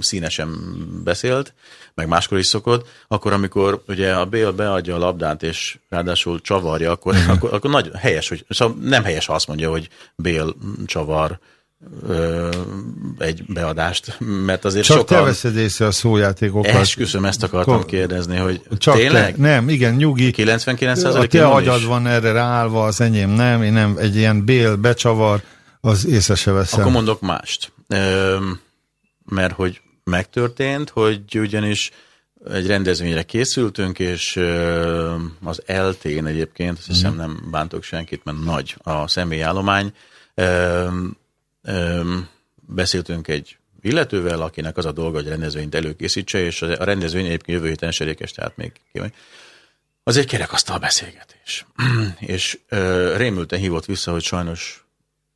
színesen beszélt, meg máskor is szokott, akkor amikor ugye a Bale beadja a labdát, és ráadásul csavarja, akkor, akkor, akkor nagy, helyes, hogy, szóval nem helyes, ha azt mondja, hogy Bale csavar egy beadást, mert azért Csak sokan... te veszed észre a szójátékokat. Esküszöm, ezt akartam Ko- kérdezni, hogy Csak tényleg? Te, nem, igen, nyugi. 99 A te agyad van erre ráállva, az enyém nem, én nem, egy ilyen bél becsavar, az észre se veszem. Akkor mondok mást. Mert hogy megtörtént, hogy ugyanis egy rendezvényre készültünk, és az LT-n egyébként, azt hiszem nem bántok senkit, mert nagy a személyállomány, beszéltünk egy illetővel, akinek az a dolga, hogy rendezvényt előkészítse, és a rendezvény egyébként jövő héten esedékes, tehát még kíváncsi. Az egy kerekasztal beszélgetés. [clears throat] és rémülten hívott vissza, hogy sajnos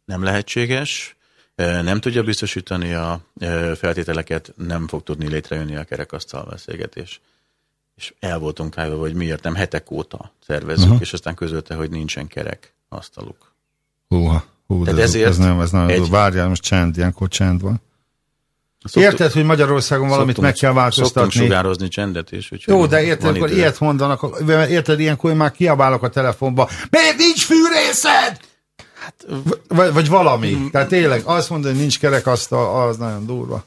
nem lehetséges, nem tudja biztosítani a feltételeket, nem fog tudni létrejönni a kerekasztal beszélgetés. És el voltunk rájövő, hogy miért nem hetek óta szervezzük, uh-huh. és aztán közölte, hogy nincsen kerek asztaluk. Húha, hú, de ez, ezért ez nem, ez nem, egy... várjál, most csend, ilyenkor csend van. Szoktuk, érted, hogy Magyarországon valamit szoktunk, meg kell változtatni? Szoktunk sugározni csendet is. Jó, de érted, akkor ilyet mondanak, érted, ilyenkor én már kiabálok a telefonba. Miért nincs fűrészed? Hát, vagy, vagy valami. Tehát tényleg azt mondani, hogy nincs kerekasztal, az nagyon durva.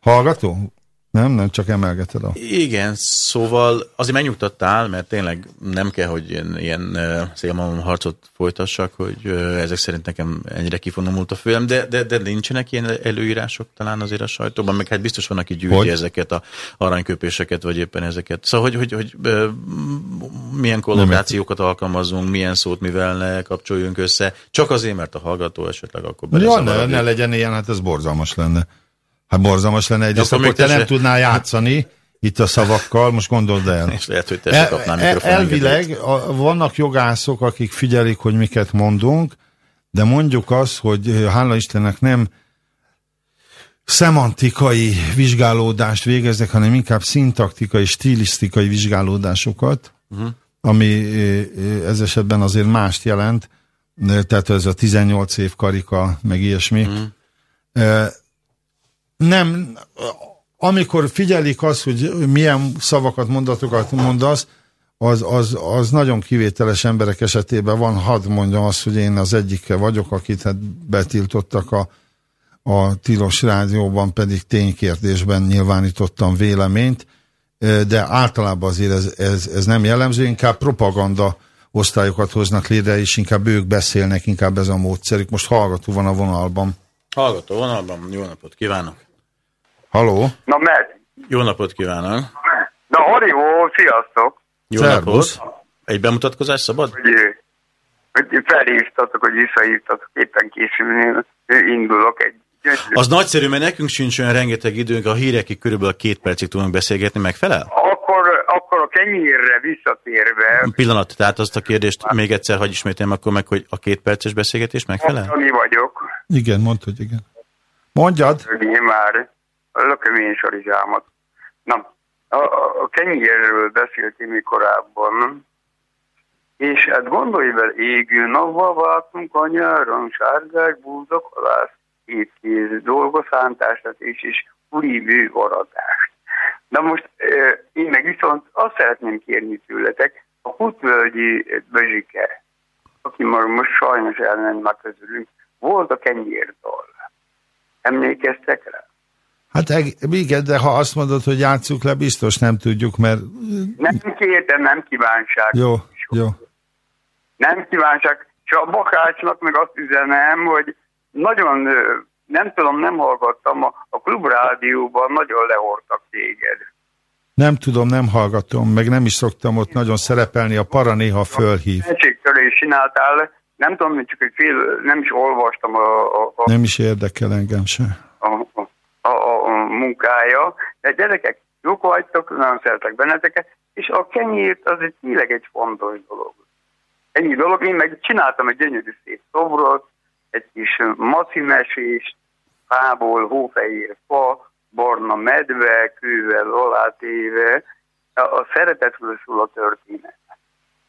Hallgató? Nem, nem, csak emelgeted a... Igen, szóval azért megnyugtattál, mert tényleg nem kell, hogy ilyen, ilyen szélmalom harcot folytassak, hogy ezek szerint nekem ennyire kifonomult a főlem, de, de, de nincsenek ilyen előírások talán azért a sajtóban, meg hát biztos van, aki gyűjti hogy? ezeket a aranyköpéseket, vagy éppen ezeket. Szóval, hogy, hogy, hogy milyen kollaborációkat alkalmazunk, milyen szót mivel ne kapcsoljunk össze, csak azért, mert a hallgató esetleg akkor... Ja, ne, ne legyen ilyen, hát ez borzalmas lenne. Hát borzalmas lenne egyrészt, akkor te nem tudnál játszani itt a szavakkal, most gondold el. [laughs] És lehet, hogy te el, kapnál el, Elvileg a, vannak jogászok, akik figyelik, hogy miket mondunk, de mondjuk azt, hogy hála Istennek nem szemantikai vizsgálódást végeznek, hanem inkább szintaktikai, stilisztikai vizsgálódásokat, uh-huh. ami ez esetben azért mást jelent, tehát ez a 18 év karika, meg ilyesmi. Uh-huh nem, amikor figyelik azt, hogy milyen szavakat, mondatokat mondasz, az, az, az nagyon kivételes emberek esetében van, hadd mondjam azt, hogy én az egyike vagyok, akit hát betiltottak a, a Tilos Rádióban, pedig ténykérdésben nyilvánítottam véleményt, de általában azért ez, ez, ez nem jellemző, inkább propaganda osztályokat hoznak létre, és inkább ők beszélnek, inkább ez a módszerük. Most hallgató van a vonalban. Hallgató vonalban, jó napot kívánok! Haló? Na, mert. Jó napot kívánok! Na, Harivó, sziasztok! Jó Szerbusz. napot! Egy bemutatkozás szabad? Hogy, hogy felhívtatok, hogy visszahívtatok, éppen készülni, indulok egy az nagyszerű, mert nekünk sincs olyan rengeteg időnk, a hírekig körülbelül két percig tudunk beszélgetni, megfelel? Akkor, akkor a kenyérre visszatérve... Pillanat, tehát azt a kérdést még egyszer hagy ismételjem akkor meg, hogy a két perces beszélgetés megfelel? Mi vagyok. Igen, mondd, hogy igen. Mondjad. Én már lökömény sarizsámat. Na, a, a kenyérről beszéltünk korábban, és hát gondolj bele, égő napval váltunk a nyáron, sárgás, búzok, alász, étkéz, dolgozántást és is úrívő aradást. Na most én meg viszont azt szeretném kérni tőletek, a Kutvölgyi Bezsike, aki már most sajnos elment már közülünk, volt a kenyérdal. Emlékeztek rá? Hát igen, de ha azt mondod, hogy játsszuk le, biztos nem tudjuk, mert... Nem kértem, nem kívánság. Jó, jó. Nem kívánság. Csak a Bakácsnak meg azt üzenem, hogy nagyon, nem tudom, nem hallgattam, a, a klubrádióban nagyon lehortak téged. Nem tudom, nem hallgatom, meg nem is szoktam ott nagyon szerepelni, a para néha fölhív. is csináltál, nem tudom, csak egy fél, nem is olvastam a... a, a nem is érdekel engem se. A, a munkája, de gyerekek, jók vagytok, nagyon szeretek benneteket, és a kenyért az egy tényleg egy fontos dolog. Ennyi dolog, én meg csináltam egy gyönyörű szép szobrot, egy kis macimesést, fából, hófehér fa, barna medve, kővel alátéve, a szeretetről szól a történet.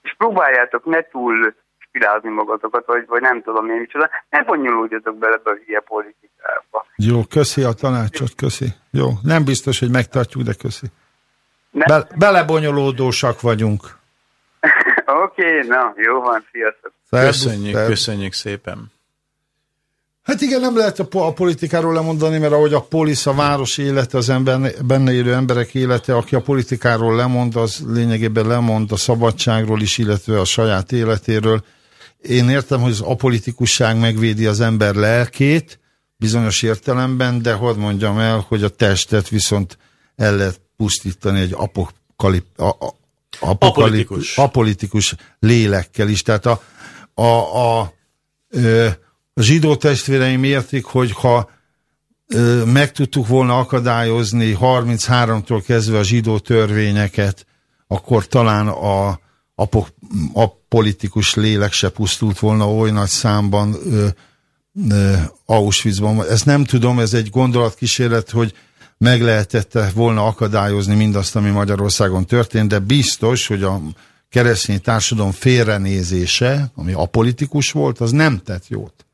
És próbáljátok ne túl spirázni magatokat, vagy, vagy nem tudom én micsoda, ne bonyolódjatok bele be a hülye politikába. Jó, köszi a tanácsot, köszi. Jó, nem biztos, hogy megtartjuk, de köszi. Be, belebonyolódósak vagyunk. [laughs] Oké, okay, na, jó van, sziasztok. Köszönjük, köszönjük szépen. Hát igen, nem lehet a politikáról lemondani, mert ahogy a polisz, a város élete, az ember, benne élő emberek élete, aki a politikáról lemond, az lényegében lemond a szabadságról is, illetve a saját életéről. Én értem, hogy az apolitikusság megvédi az ember lelkét, bizonyos értelemben, de hadd mondjam el, hogy a testet viszont el lehet pusztítani egy apokalip, a, a, apokaliptikus. apolitikus lélekkel is. Tehát a, a, a, a, a zsidó testvéreim értik, hogy ha meg tudtuk volna akadályozni 33-tól kezdve a zsidó törvényeket, akkor talán a, a, a politikus lélek se pusztult volna oly nagy számban ö, ö, Auschwitzban. Ezt nem tudom, ez egy gondolatkísérlet, hogy meg lehetette volna akadályozni mindazt, ami Magyarországon történt, de biztos, hogy a keresztény társadalom félrenézése, ami apolitikus volt, az nem tett jót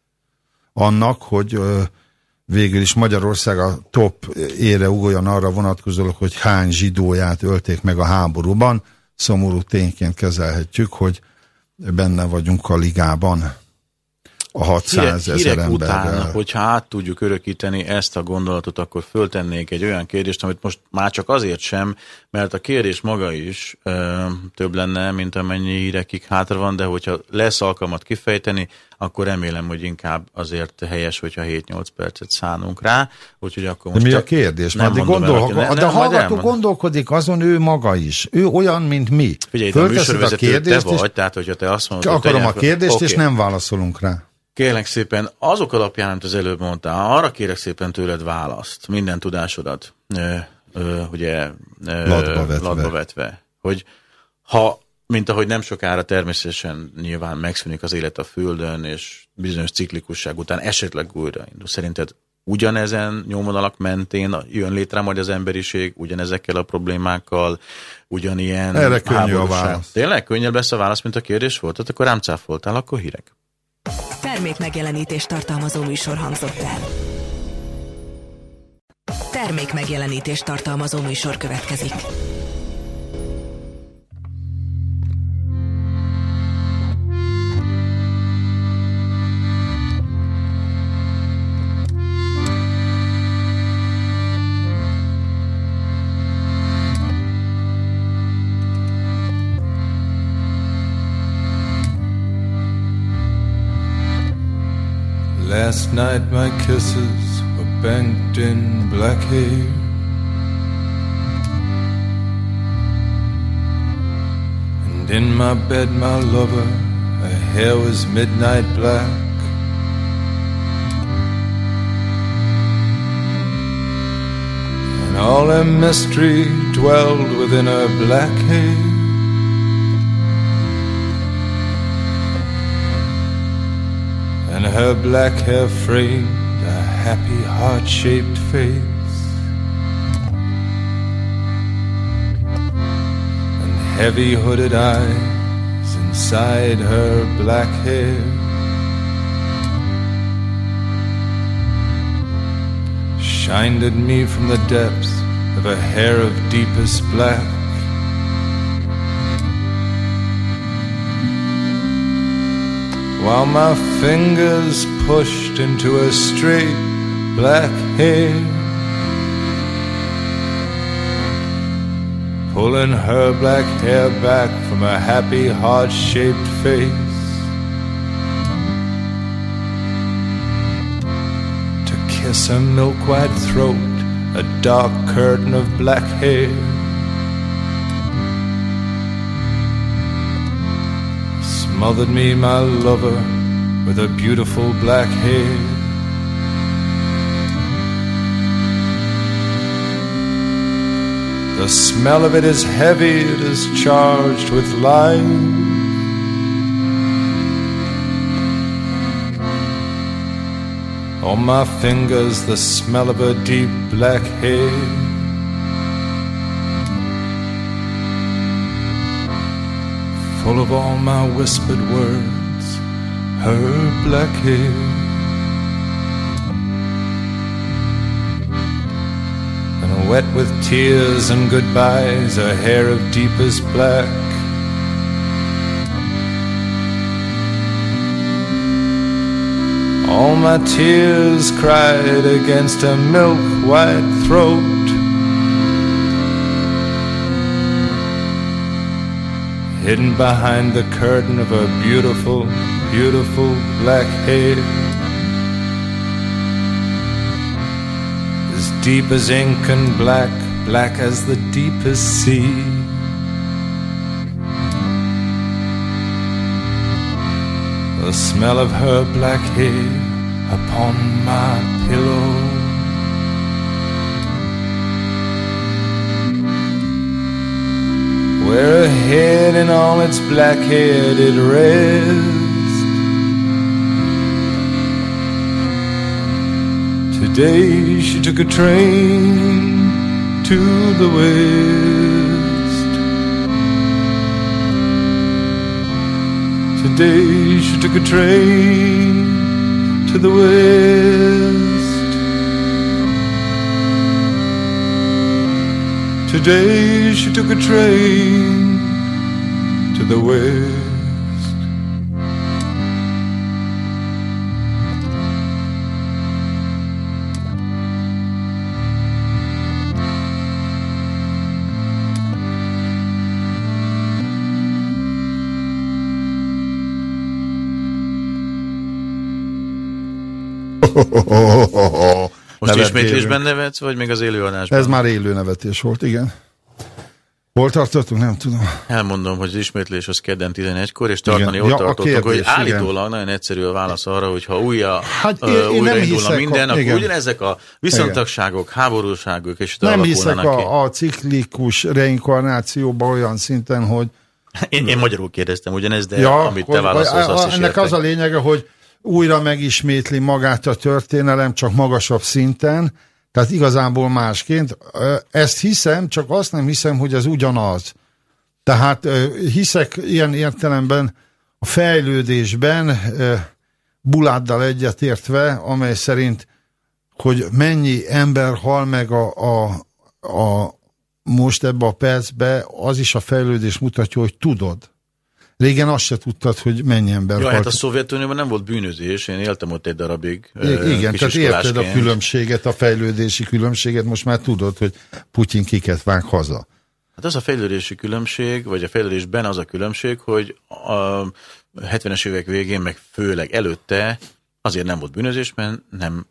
annak, hogy ö, végül is Magyarország a top ére ugoljon arra vonatkozólag, hogy hány zsidóját ölték meg a háborúban. Szomorú tényként kezelhetjük, hogy benne vagyunk a ligában a 600 Hírek, ezer emberrel. Utána, hogyha át tudjuk örökíteni ezt a gondolatot, akkor föltennék egy olyan kérdést, amit most már csak azért sem, mert a kérdés maga is ö, több lenne, mint amennyi hírekig hátra van, de hogyha lesz alkalmat kifejteni, akkor remélem, hogy inkább azért helyes, hogyha 7-8 percet szánunk rá. Úgyhogy akkor most de mi a kérdés? Nem de gondol, ne, de a hallgató gondolkodik azon ő maga is. Ő olyan, mint mi. Figyelj, a műsorvezető te vagy, tehát hogyha te azt mondod... Akarom a kérdést, okay. és nem válaszolunk rá. Kérlek szépen, azok alapján, amit az előbb mondtál, arra kérek szépen tőled választ, minden tudásodat, ö, ö, ugye, ö, latba, vetve. latba vetve, hogy ha, mint ahogy nem sokára természetesen nyilván megszűnik az élet a Földön, és bizonyos ciklikusság után esetleg újraindul. Szerinted ugyanezen nyomvonalak mentén jön létre majd az emberiség, ugyanezekkel a problémákkal, ugyanilyen Erre könnyű a válasz. Tényleg könnyebb lesz a válasz, mint a kérdés volt? Tehát akkor rám cáfoltál, akkor hírek. Termék megjelenítést tartalmazó műsor hangzott el. Termék megjelenítést tartalmazó műsor következik. Last night my kisses were banked in black hair. And in my bed, my lover, her hair was midnight black. And all her mystery dwelled within her black hair. Her black hair framed a happy heart shaped face. And heavy hooded eyes inside her black hair. Shined at me from the depths of a hair of deepest black. While my fingers pushed into her straight black hair. Pulling her black hair back from her happy heart shaped face. To kiss her milk white throat, a dark curtain of black hair smothered me, my lover, with her beautiful black hair. The smell of it is heavy, it is charged with life. On my fingers, the smell of her deep black hair. Full of all my whispered words, her black hair. And wet with tears and goodbyes, her hair of deepest black. All my tears cried against her milk white throat. Hidden behind the curtain of her beautiful, beautiful black hair. As deep as ink and black, black as the deepest sea. the smell of her black hair upon my pillow. Where her head in all its black hair did rest. Today she took a train to the west. Today she took a train to the west. Today she took a train to the west. [laughs] Most ismétlésben nevetsz, vagy még az élőadásban? Ez már élő nevetés volt, igen. Hol tartottunk? Nem tudom. Elmondom, hogy az ismétlés az kedden 11-kor, és tartani Igen. ott Ja, tartottunk, hogy kérdés, igen. állítólag nagyon egyszerű a válasz arra, hogy ha újra, Hát én- én nem újraindulna hiszek minden, a- akkor igen. ugyanezek a viszontagságok, háborúságok, és Nem hiszek ki. a, a ciklikus reinkarnációba olyan szinten, hogy Én, én magyarul kérdeztem ugyanezt, de ja, amit te hogy- válaszolsz, azt is ennek értek. az a lényege, hogy újra megismétli magát a történelem, csak magasabb szinten, tehát igazából másként. Ezt hiszem, csak azt nem hiszem, hogy ez ugyanaz. Tehát hiszek ilyen értelemben a fejlődésben, Buláddal egyetértve, amely szerint, hogy mennyi ember hal meg a, a, a most ebbe a percbe, az is a fejlődés mutatja, hogy tudod. Régen azt se tudtad, hogy mennyi ember Ja, hát a Szovjetunióban nem volt bűnözés, én éltem ott egy darabig. Igen, tehát érted a különbséget, a fejlődési különbséget, most már tudod, hogy Putyin kiket vág haza. Hát az a fejlődési különbség, vagy a fejlődésben az a különbség, hogy a 70-es évek végén, meg főleg előtte azért nem volt bűnözés, mert nem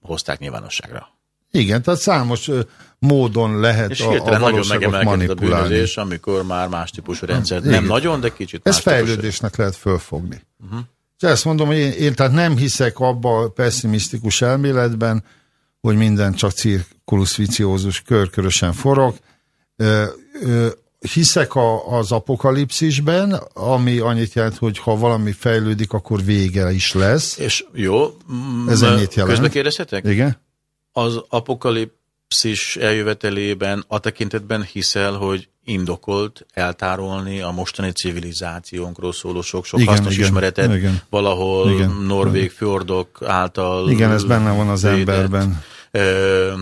hozták nyilvánosságra. Igen, tehát számos módon lehet És a, a nagyon megemelkedett a bűnözés, amikor már más típusú rendszer. Igen. Nem nagyon, de kicsit Ez más típusú. fejlődésnek lehet fölfogni. Uh-huh. És ezt mondom, hogy én, én tehát nem hiszek abba a pessimisztikus elméletben, hogy minden csak cirkulus viciózus körkörösen forog. Ö, ö, hiszek a, az apokalipszisben, ami annyit jelent, hogy ha valami fejlődik, akkor vége is lesz. És jó, Ez ennyit jelent. közbe kérdezhetek? Igen? Az apokalipszis eljövetelében a tekintetben hiszel, hogy indokolt eltárolni a mostani civilizációnkról szóló sok-sok Igen, hasznos igen, ismeretet igen. valahol Igen. norvég fjordok által Igen, ez benne van az védett, emberben.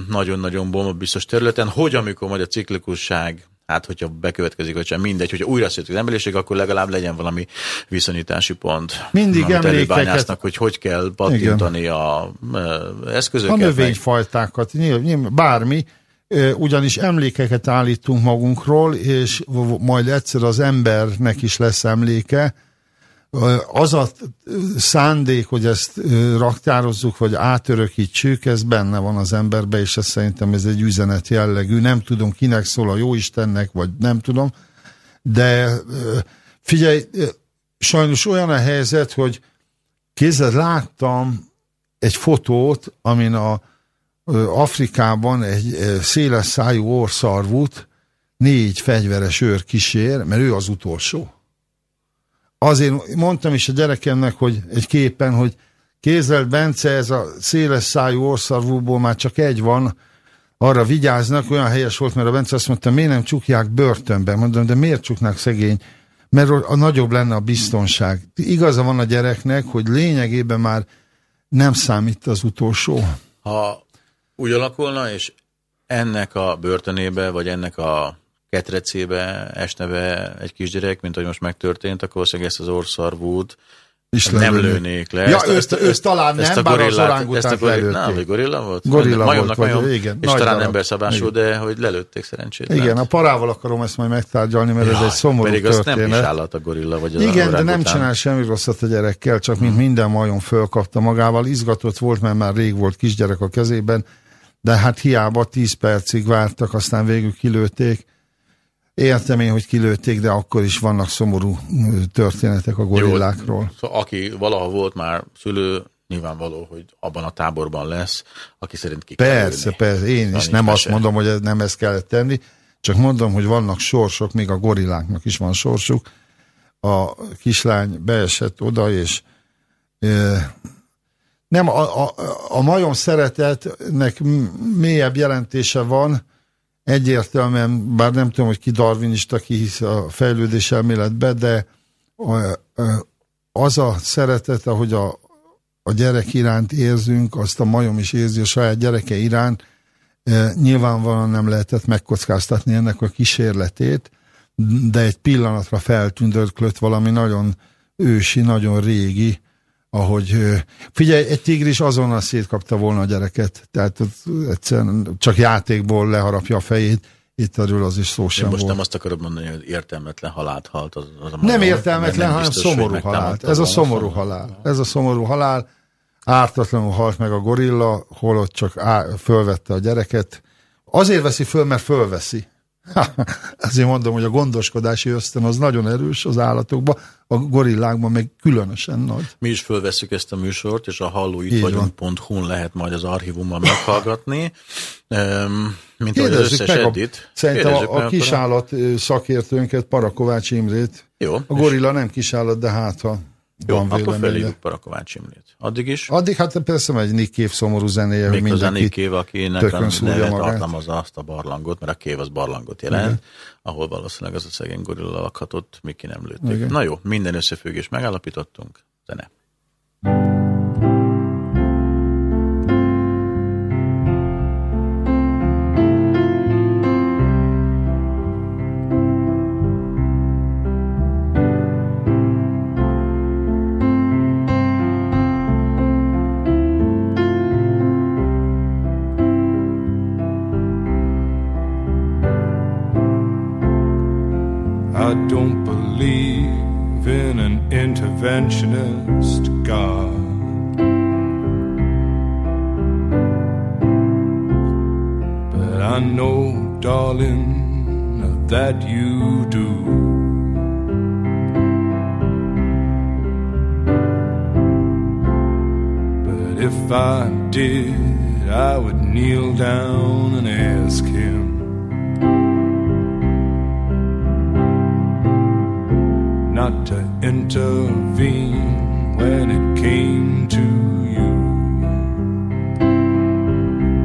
nagyon-nagyon bomba biztos területen, hogy amikor majd a ciklikusság hát hogyha bekövetkezik, vagy sem mindegy, hogyha újra születik az emberiség, akkor legalább legyen valami viszonyítási pont. Mindig előbányásznak, hogy hogy kell pattintani a ö, eszközöket. A növényfajtákat, nyilv- nyilv- bármi, ugyanis emlékeket állítunk magunkról, és majd egyszer az embernek is lesz emléke. Az a szándék, hogy ezt raktározzuk, vagy átörökítsük, ez benne van az emberbe, és ez szerintem ez egy üzenet jellegű. Nem tudom, kinek szól a Jóistennek, vagy nem tudom, de figyelj, sajnos olyan a helyzet, hogy kézzel láttam egy fotót, amin a Afrikában egy széles szájú orszarvút négy fegyveres őr kísér, mert ő az utolsó. Azért mondtam is a gyerekemnek, hogy egy képen, hogy kézzel Bence, ez a széles szájú orszarvúból már csak egy van, arra vigyáznak, olyan helyes volt, mert a Bence azt mondta, miért nem csukják börtönbe? Mondom, de miért csuknak szegény? Mert a nagyobb lenne a biztonság. Igaza van a gyereknek, hogy lényegében már nem számít az utolsó. Ha úgy alakulna, és ennek a börtönébe, vagy ennek a ketrecébe esne be egy kisgyerek, mint ahogy most megtörtént, akkor valószínűleg ezt az orszarvút és nem lőnék le. Ja, ezt, őt, ezt, őt talán ezt nem, a bár az orángutát ezt a gorillát, nem, gorilla volt? Gorilla Majomnak volt, majom, vagy, igen. És talán darab. emberszabású, de hogy lelőtték szerencsét. Igen, a parával akarom ezt majd megtárgyalni, mert ja, ez egy szomorú pedig történet. Pedig azt nem is állat a gorilla, vagy az Igen, de nem csinál semmi rosszat a gyerekkel, csak mint hmm. minden majom fölkapta magával. Izgatott volt, mert már rég volt kisgyerek a kezében, de hát hiába 10 percig vártak, aztán végül kilőtték Értem hogy kilőtték, de akkor is vannak szomorú történetek a gorillákról. Jó, szóval aki valaha volt már szülő, nyilvánvaló, hogy abban a táborban lesz, aki szerint ki Persze, persze, én is nem azt mondom, hogy ez nem ezt kellett tenni, csak mondom, hogy vannak sorsok, még a gorilláknak is van sorsuk. A kislány beesett oda, és e, nem, a, a, a majom szeretetnek mélyebb jelentése van, egyértelműen, bár nem tudom, hogy ki darwinista, ki hisz a fejlődés elméletbe, de az a szeretet, ahogy a, a gyerek iránt érzünk, azt a majom is érzi a saját gyereke iránt, nyilvánvalóan nem lehetett megkockáztatni ennek a kísérletét, de egy pillanatra feltündörklött valami nagyon ősi, nagyon régi, ahogy figyelj, egy tigris azonnal szétkapta volna a gyereket, tehát egyszerűen csak játékból leharapja a fejét, itt erről az is szó sem most volt. nem azt akarod mondani, hogy értelmetlen halált halt az, az a Nem értelmetlen, nem hanem biztos, szomorú halált. Ez a szomorú halál. Ez a szomorú halál. Ártatlanul halt meg a gorilla, holott csak á, fölvette a gyereket. Azért veszi föl, mert fölveszi. [laughs] Ezért mondom, hogy a gondoskodási ösztön az nagyon erős az állatokban, a gorillákban meg különösen nagy. Mi is fölveszük ezt a műsort, és a hallóit vagyunk.hu-n lehet majd az archívumban meghallgatni. Mint ahogy az összes meg edit. Szerintem a, a kisállat szakértőnket, Parakovács Imrét. Jó. A gorilla nem kisállat, de hát ha jó, van akkor felhívjuk Parakovács Imrét. Addig is? Addig hát persze megy Nick Cave szomorú zenéje, hogy mindenki Nick Cave, akinek a neve tartalmazza azt a barlangot, mert a Cave az barlangot jelent, Igen. ahol valószínűleg az a szegény gorilla lakhatott, mi ki nem lőtték. Igen. Na jó, minden összefüggés megállapítottunk, zene. interventionist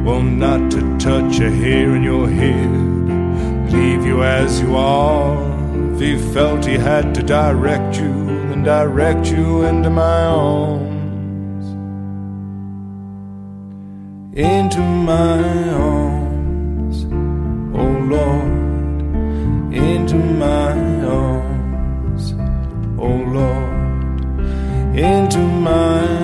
Well, not to touch a hair in your head, leave you as you are. If he felt he had to direct you, then direct you into my arms. Into my arms, oh Lord, into my arms. Oh Lord, into my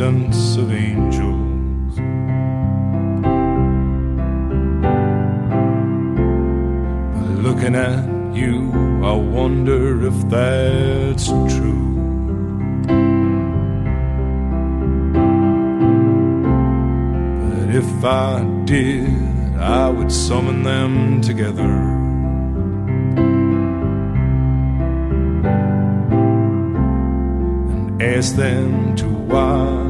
distance of angels. But looking at you, I wonder if that's true. But if I did, I would summon them together. ask them to watch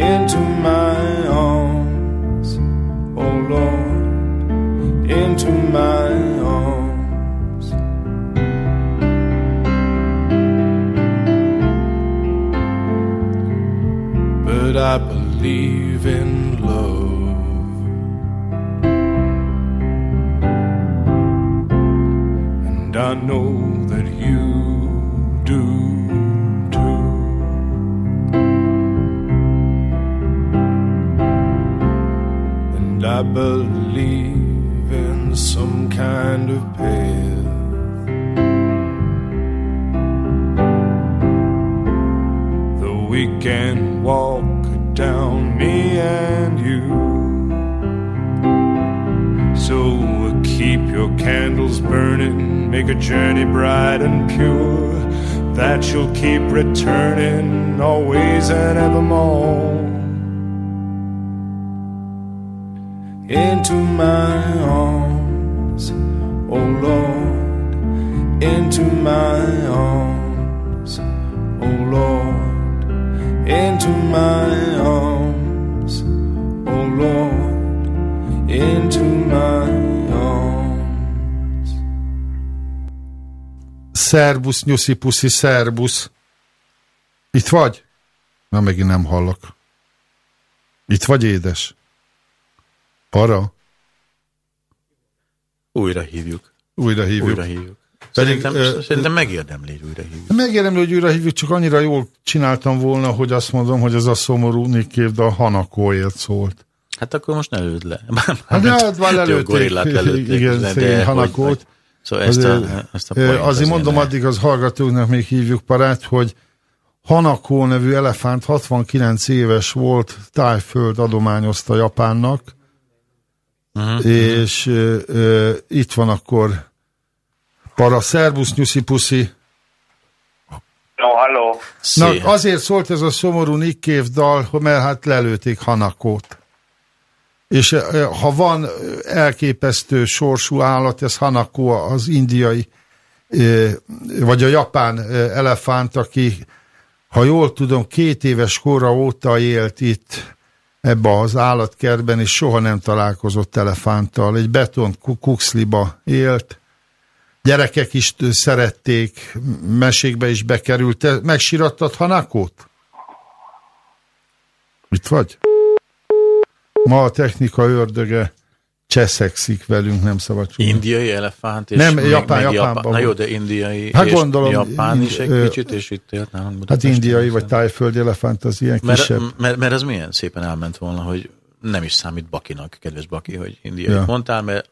into my arms, oh Lord, into my arms. but I believe in love. And I know that you I believe in some kind of path. Though we can walk down, me and you. So keep your candles burning, make a journey bright and pure, that you'll keep returning always and evermore. Into my arms, oh Lord, into my arms, oh Lord, into my arms, oh Lord, into my arms. Szerbusz, nyuszi puszi, szerbusz. Itt vagy? Már megint nem hallok. Itt vagy, édes? Para? Újra hívjuk. Újra hívjuk. Újra hívjuk. Pedig, Szerintem, ö, szerintem megérdemli, hogy újra hívjuk. Megérem, hogy újra hívjuk, csak annyira jól csináltam volna, hogy azt mondom, hogy ez a szomorú Cave, a Hanakóért szólt. Hát akkor most ne lőd le. Hát [laughs] de hát már Jó, lelőtték, lelőtték, igen, de szegény hogy- Hanakót. hogy- Szóval ezt a, ezt a point Azért mondom, addig az hallgatóknak még hívjuk parát, hogy Hanakó nevű elefánt 69 éves volt, tájföld adományozta Japánnak, Mhm. és ö, ö, itt van akkor para, szerbusz, nyuszi, puszi. No, halló. Na, azért szólt ez a szomorú Nick Cave dal, hogy- mert hát lelőtték Hanakót. És ö, ha van elképesztő sorsú állat, ez Hanako az indiai, ö, vagy a japán elefánt, aki, ha jól tudom, két éves kora óta élt itt ebbe az állatkertben, és soha nem találkozott elefánttal. Egy beton ku- kuxliba élt, gyerekek is szerették, mesékbe is bekerült. Megsirattad Hanakót? Itt vagy? Ma a technika ördöge cseszekszik velünk, nem szabad csúnya. Indiai elefánt, és Nem, még, japán, még japánban japán. Na jó, de indiai Hát és gondolom, japán is egy kicsit, és itt élt nálunk Hát indiai vagy tájföldi elefánt az ilyen mert, kisebb. mert, mert ez milyen szépen elment volna, hogy nem is számít Bakinak, kedves Baki, hogy indiai Ja. mondtál, mert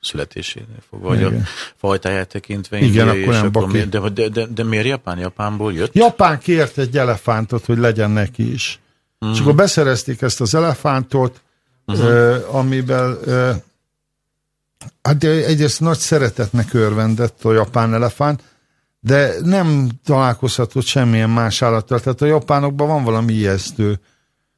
születésénél fogva, vagy a Igen. fajtáját tekintve Igen, indiai, akkor nem akkor Baki. mi, de, de, de, de, miért Japán? Japánból jött? Japán kért egy elefántot, hogy legyen neki is. Mm. És akkor beszerezték ezt az elefántot, uh-huh. amiben hát egyrészt nagy szeretetnek örvendett a japán elefánt, de nem találkozhatott semmilyen más állattal. Tehát a japánokban van valami ijesztő,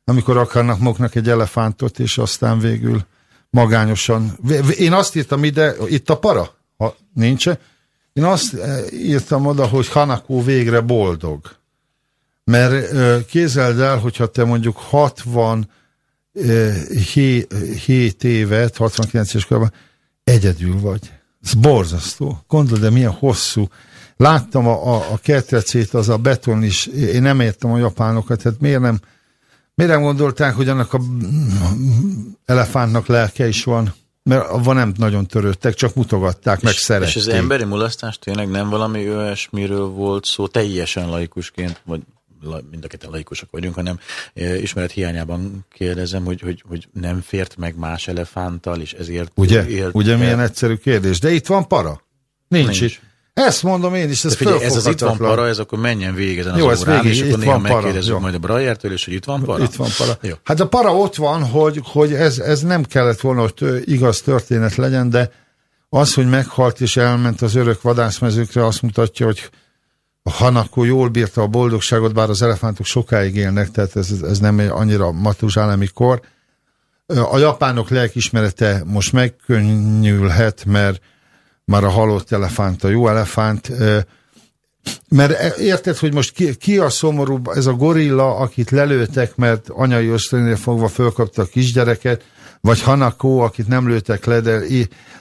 amikor akarnak maguknak egy elefántot, és aztán végül magányosan. Én azt írtam ide, itt a para, ha nincs én azt írtam oda, hogy Hanako végre boldog. Mert képzeld el, hogyha te mondjuk 67 évet, 69 es korban egyedül vagy. Ez borzasztó. Gondold, de milyen hosszú. Láttam a, a, a ketrecét, az a beton is, én nem értem a japánokat, hát miért nem, miért nem gondolták, hogy annak a elefántnak lelke is van? Mert avval nem nagyon törődtek, csak mutogatták, meg és, szerették. és az emberi mulasztás tényleg nem valami olyasmiről volt szó, teljesen laikusként, vagy mind a ketten laikusok vagyunk, hanem ismeret hiányában kérdezem, hogy, hogy, hogy nem fért meg más elefánttal, és ezért... Ugye? Élt, Ugye milyen egyszerű kérdés? De itt van para? Nincs, Nincs. itt. Ezt mondom én is, ez figyelj, ez az itt van para, ez akkor menjen végig ezen Jó, az órán, végig, és akkor néha megkérdezzük majd a Brajertől, és hogy itt van para? Itt van para. Jó. Hát a para ott van, hogy, hogy ez, ez nem kellett volna, hogy igaz történet legyen, de az, hogy meghalt és elment az örök vadászmezőkre, azt mutatja, hogy a Hanako jól bírta a boldogságot, bár az elefántok sokáig élnek, tehát ez, ez nem annyira matuzsálemi kor. A japánok lelkismerete most megkönnyülhet, mert már a halott elefánt a jó elefánt, mert érted, hogy most ki, ki a szomorúbb, ez a gorilla, akit lelőtek, mert anyai ösztönél fogva fölkapta a kisgyereket, vagy Hanako, akit nem lőtek le, de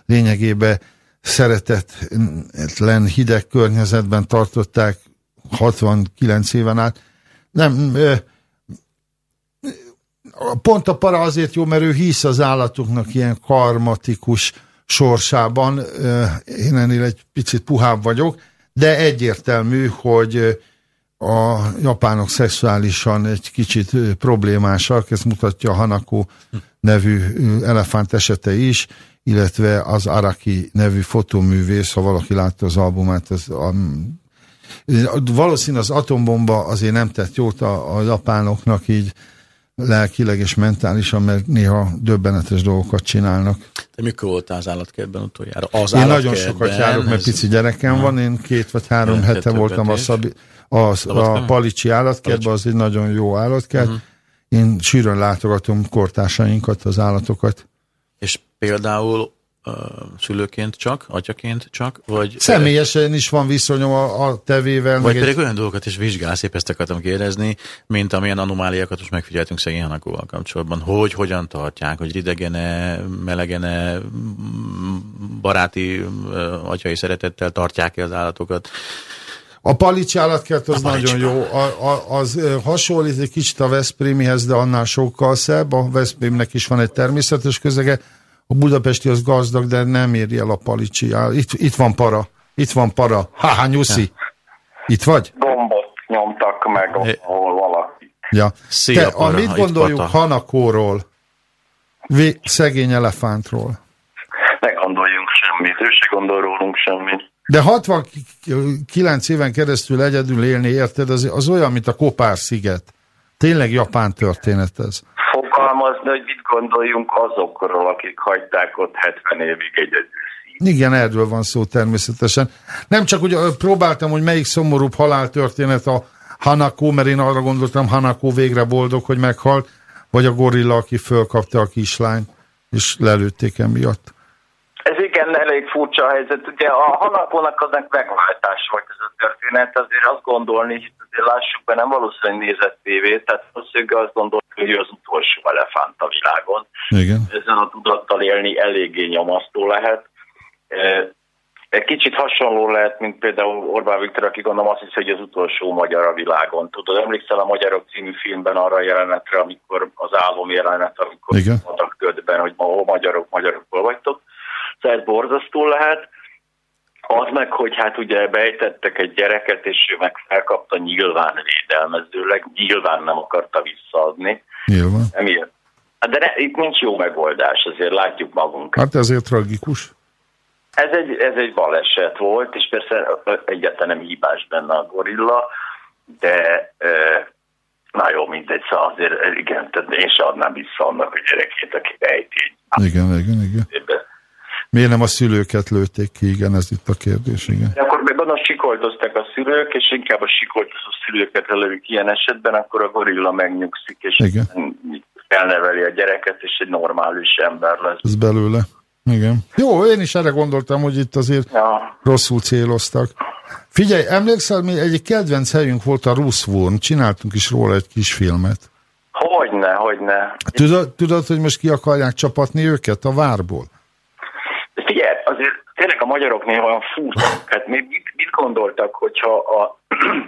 lényegében szeretetlen hideg környezetben tartották 69 éven át. Nem, pont a para azért jó, mert ő hisz az állatoknak ilyen karmatikus sorsában. Én ennél egy picit puhább vagyok, de egyértelmű, hogy a japánok szexuálisan egy kicsit problémásak, ezt mutatja a Hanako nevű elefánt esete is, illetve az Araki nevű fotóművész, ha valaki látta az albumát, az a, valószínű az atombomba azért nem tett jót a, a japánoknak így lelkileg és mentálisan, mert néha döbbenetes dolgokat csinálnak. Te mikor voltál az állatkertben utoljára? Az én nagyon sokat járok, mert ez... pici gyerekem van, én két vagy három Én hete voltam a, Szabi, a, a Palicsi állatkertben, az egy nagyon jó állatkert. Uh-huh. Én sűrűn látogatom kortársainkat, az állatokat. És például uh, szülőként csak, atyaként csak, vagy... Személyesen is van viszonyom a, a tevével. Vagy pedig egy... olyan dolgokat is vizsgálsz, épp ezt akartam kérdezni, mint amilyen anomáliákat most megfigyeltünk szegény Hanakóval kapcsolatban. Hogy, hogyan tartják, hogy ridegene, melegene, baráti, atyai szeretettel tartják-e az állatokat. A Palicsi állatkert az a nagyon jó, a, a, az hasonlít egy kicsit a Veszprémihez, de annál sokkal szebb. A Veszprémnek is van egy természetes közege. A budapesti az gazdag, de nem éri el a Palicsi. Itt, itt van para. Itt van para. Haha, nyuszi. Itt vagy? Gombot nyomtak meg, ahol valaki. Ja. Szia, Te, para, mit gondoljuk Hanakóról? Vé, szegény elefántról? Ne gondoljunk semmit, ő se gondol rólunk semmit. De 69 éven keresztül egyedül élni, érted, az, az olyan, mint a Kopár-sziget. Tényleg japán történet ez. Fogalmazni, hogy mit gondoljunk azokról, akik hagyták ott 70 évig egyedül. Igen, erről van szó természetesen. Nem csak úgy próbáltam, hogy melyik szomorúbb haláltörténet a Hanako, mert én arra gondoltam, Hanako végre boldog, hogy meghalt, vagy a gorilla, aki fölkapta a kislányt, és lelőtték emiatt. Ez igen, elég furcsa helyzet. Ugye a Hanakónak aznak megváltás volt ez a történet, azért azt gondolni, hogy azért lássuk be, nem valószínűleg nézett tévét, tehát valószínűleg azt gondolni, hogy ő az utolsó elefánt a világon. Igen. Ezen a tudattal élni eléggé nyomasztó lehet. Egy kicsit hasonló lehet, mint például Orbán Viktor, aki gondolom azt hiszi, hogy az utolsó magyar a világon. Tudod, emlékszel a Magyarok című filmben arra a jelenetre, amikor az álom jelenet, amikor Igen. mondtak ködben, hogy ma magyarok, magyarok, hol vagytok ez borzasztó lehet. Az meg, hogy hát ugye bejtettek egy gyereket, és ő meg felkapta nyilván védelmezőleg, nyilván nem akarta visszaadni. Nyilván. Emiatt. Hát de ne, itt nincs jó megoldás, azért látjuk magunkat. Hát ezért tragikus. Ez egy, ez egy baleset volt, és persze egyáltalán nem hibás benne a gorilla, de na jó, mindegy, szóval azért igen, tehát én sem adnám vissza annak a gyerekét, aki ejti. Igen, igen, igen. Miért nem a szülőket lőtték ki? Igen, ez itt a kérdés, igen. De akkor meg a sikoltozták a szülők, és inkább a sikoltozó szülőket lelőjük ilyen esetben, akkor a gorilla megnyugszik, és igen. elneveli a gyereket, és egy normális ember lesz. Ez belőle. Igen. Jó, én is erre gondoltam, hogy itt azért ja. rosszul céloztak. Figyelj, emlékszel, mi egy kedvenc helyünk volt a Ruszvurn, csináltunk is róla egy kis filmet. Hogyne, hogyne. Tudod, tudod, hogy most ki akarják csapatni őket a várból? Tényleg a magyarok néha olyan fúztak. Hát mit, mit gondoltak, hogyha a,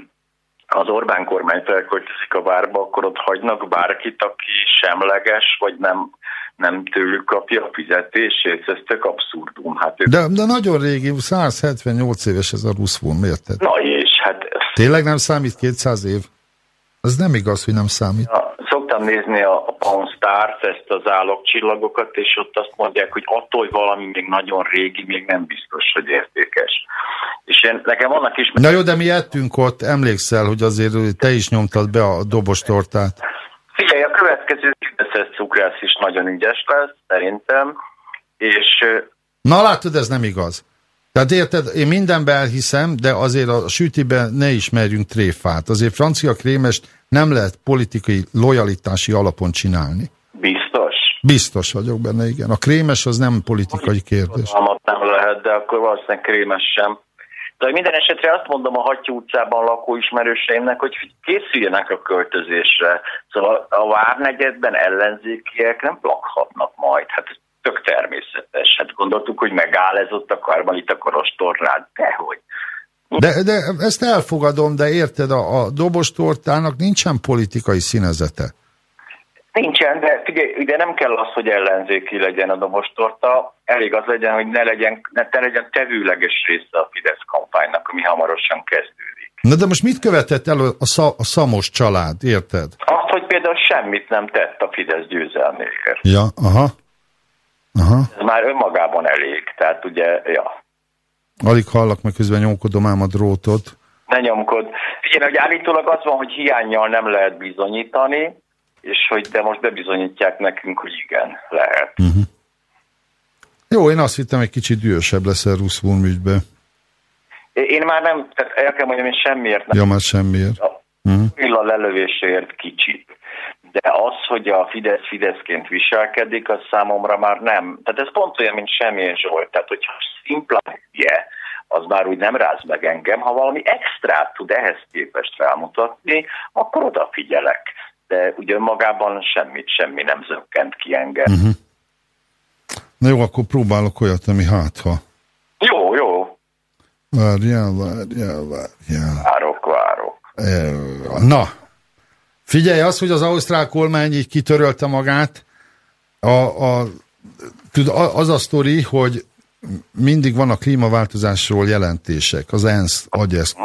[clears throat] az Orbán kormány felköltözik a várba, akkor ott hagynak bárkit, aki semleges, vagy nem, nem tőlük kapja a fizetését, ez tök abszurdum. Hát ők... de, de nagyon régi, 178 éves ez a Ruszvon, érted? Na és hát... Tényleg nem számít 200 év? Az nem igaz, hogy nem számít. Ja, szoktam nézni a, a Pawn Stars, ezt az állokcsillagokat, és ott azt mondják, hogy attól, hogy valami még nagyon régi, még nem biztos, hogy értékes. És én, nekem vannak is... Na jó, de mi ettünk ott, emlékszel, hogy azért te is nyomtad be a dobostortát. Figyelj, a következő fideszes cukrász is nagyon ügyes lesz, szerintem, és... Na látod, ez nem igaz. Tehát érted, én mindenbe elhiszem, de azért a sütiben ne ismerjünk tréfát. Azért francia krémest nem lehet politikai lojalitási alapon csinálni. Biztos? Biztos vagyok benne, igen. A krémes az nem politikai kérdés. Nem lehet, de akkor valószínűleg krémes sem. De minden esetre azt mondom a Hattyú utcában lakó ismerőseimnek, hogy készüljenek a költözésre. Szóval a Várnegyedben ellenzékiek nem lakhatnak majd. Hát tök természetes. Hát gondoltuk, hogy megáll ez ott a karmalita korostornád. Dehogy. De, de ezt elfogadom, de érted, a, a dobostortának nincsen politikai színezete. Nincsen, de figyelj, ugye nem kell az, hogy ellenzéki legyen a dobostorta, elég az legyen, hogy ne legyen, ne, ne legyen tevőleges része a Fidesz kampánynak, ami hamarosan kezdődik. Na de most mit követett el a, sza, a Szamos család, érted? Azt, hogy például semmit nem tett a Fidesz győzelméért. Ja, aha. Aha. Ez már önmagában elég, tehát ugye, ja. Alig hallak, meg közben nyomkodom ám a drótot. Ne nyomkod. Figyelj, hogy állítólag az van, hogy hiányjal nem lehet bizonyítani, és hogy de most bebizonyítják nekünk, hogy igen, lehet. Uh-huh. Jó, én azt hittem, egy kicsit dühösebb lesz a Rusz ügybe. Én már nem, tehát el kell mondjam, én semmiért nem. Ja, már semmiért. A uh-huh. lelövéséért kicsit de az, hogy a Fidesz Fideszként viselkedik, az számomra már nem. Tehát ez pont olyan, mint semmilyen Zsolt. Tehát, hogyha szimpla hülye, az már úgy nem ráz meg engem. Ha valami extrát tud ehhez képest felmutatni, akkor odafigyelek. De ugye magában semmit, semmi nem zökkent ki engem. Uh-huh. Na jó, akkor próbálok olyat, ami hátha. Jó, jó. Várjál, várjál, várjál. Várok, várok. Na, Figyelj, az, hogy az ausztrál kormány így kitörölte magát, a, a, az a sztori, hogy mindig van a klímaváltozásról jelentések, az ENSZ adja ezt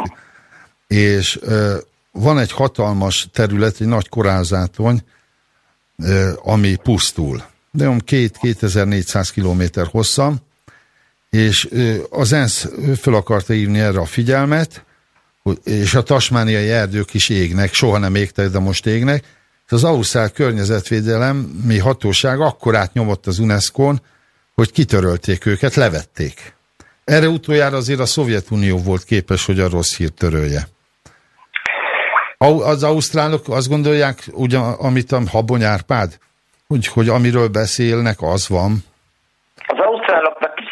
és ö, van egy hatalmas terület, egy nagy korázátony, ö, ami pusztul. De olyan két 2400 kilométer hosszam, és ö, az ENSZ föl akarta írni erre a figyelmet, és a tasmániai erdők is égnek, soha nem égtek, de most égnek. Az Ausztrál mi hatóság akkor átnyomott az UNESCO-n, hogy kitörölték őket, levették. Erre utoljára azért a Szovjetunió volt képes, hogy a rossz hírt törölje. Az ausztrálok azt gondolják, ugyan, amit a Habony Árpád, hogy, hogy amiről beszélnek, az van,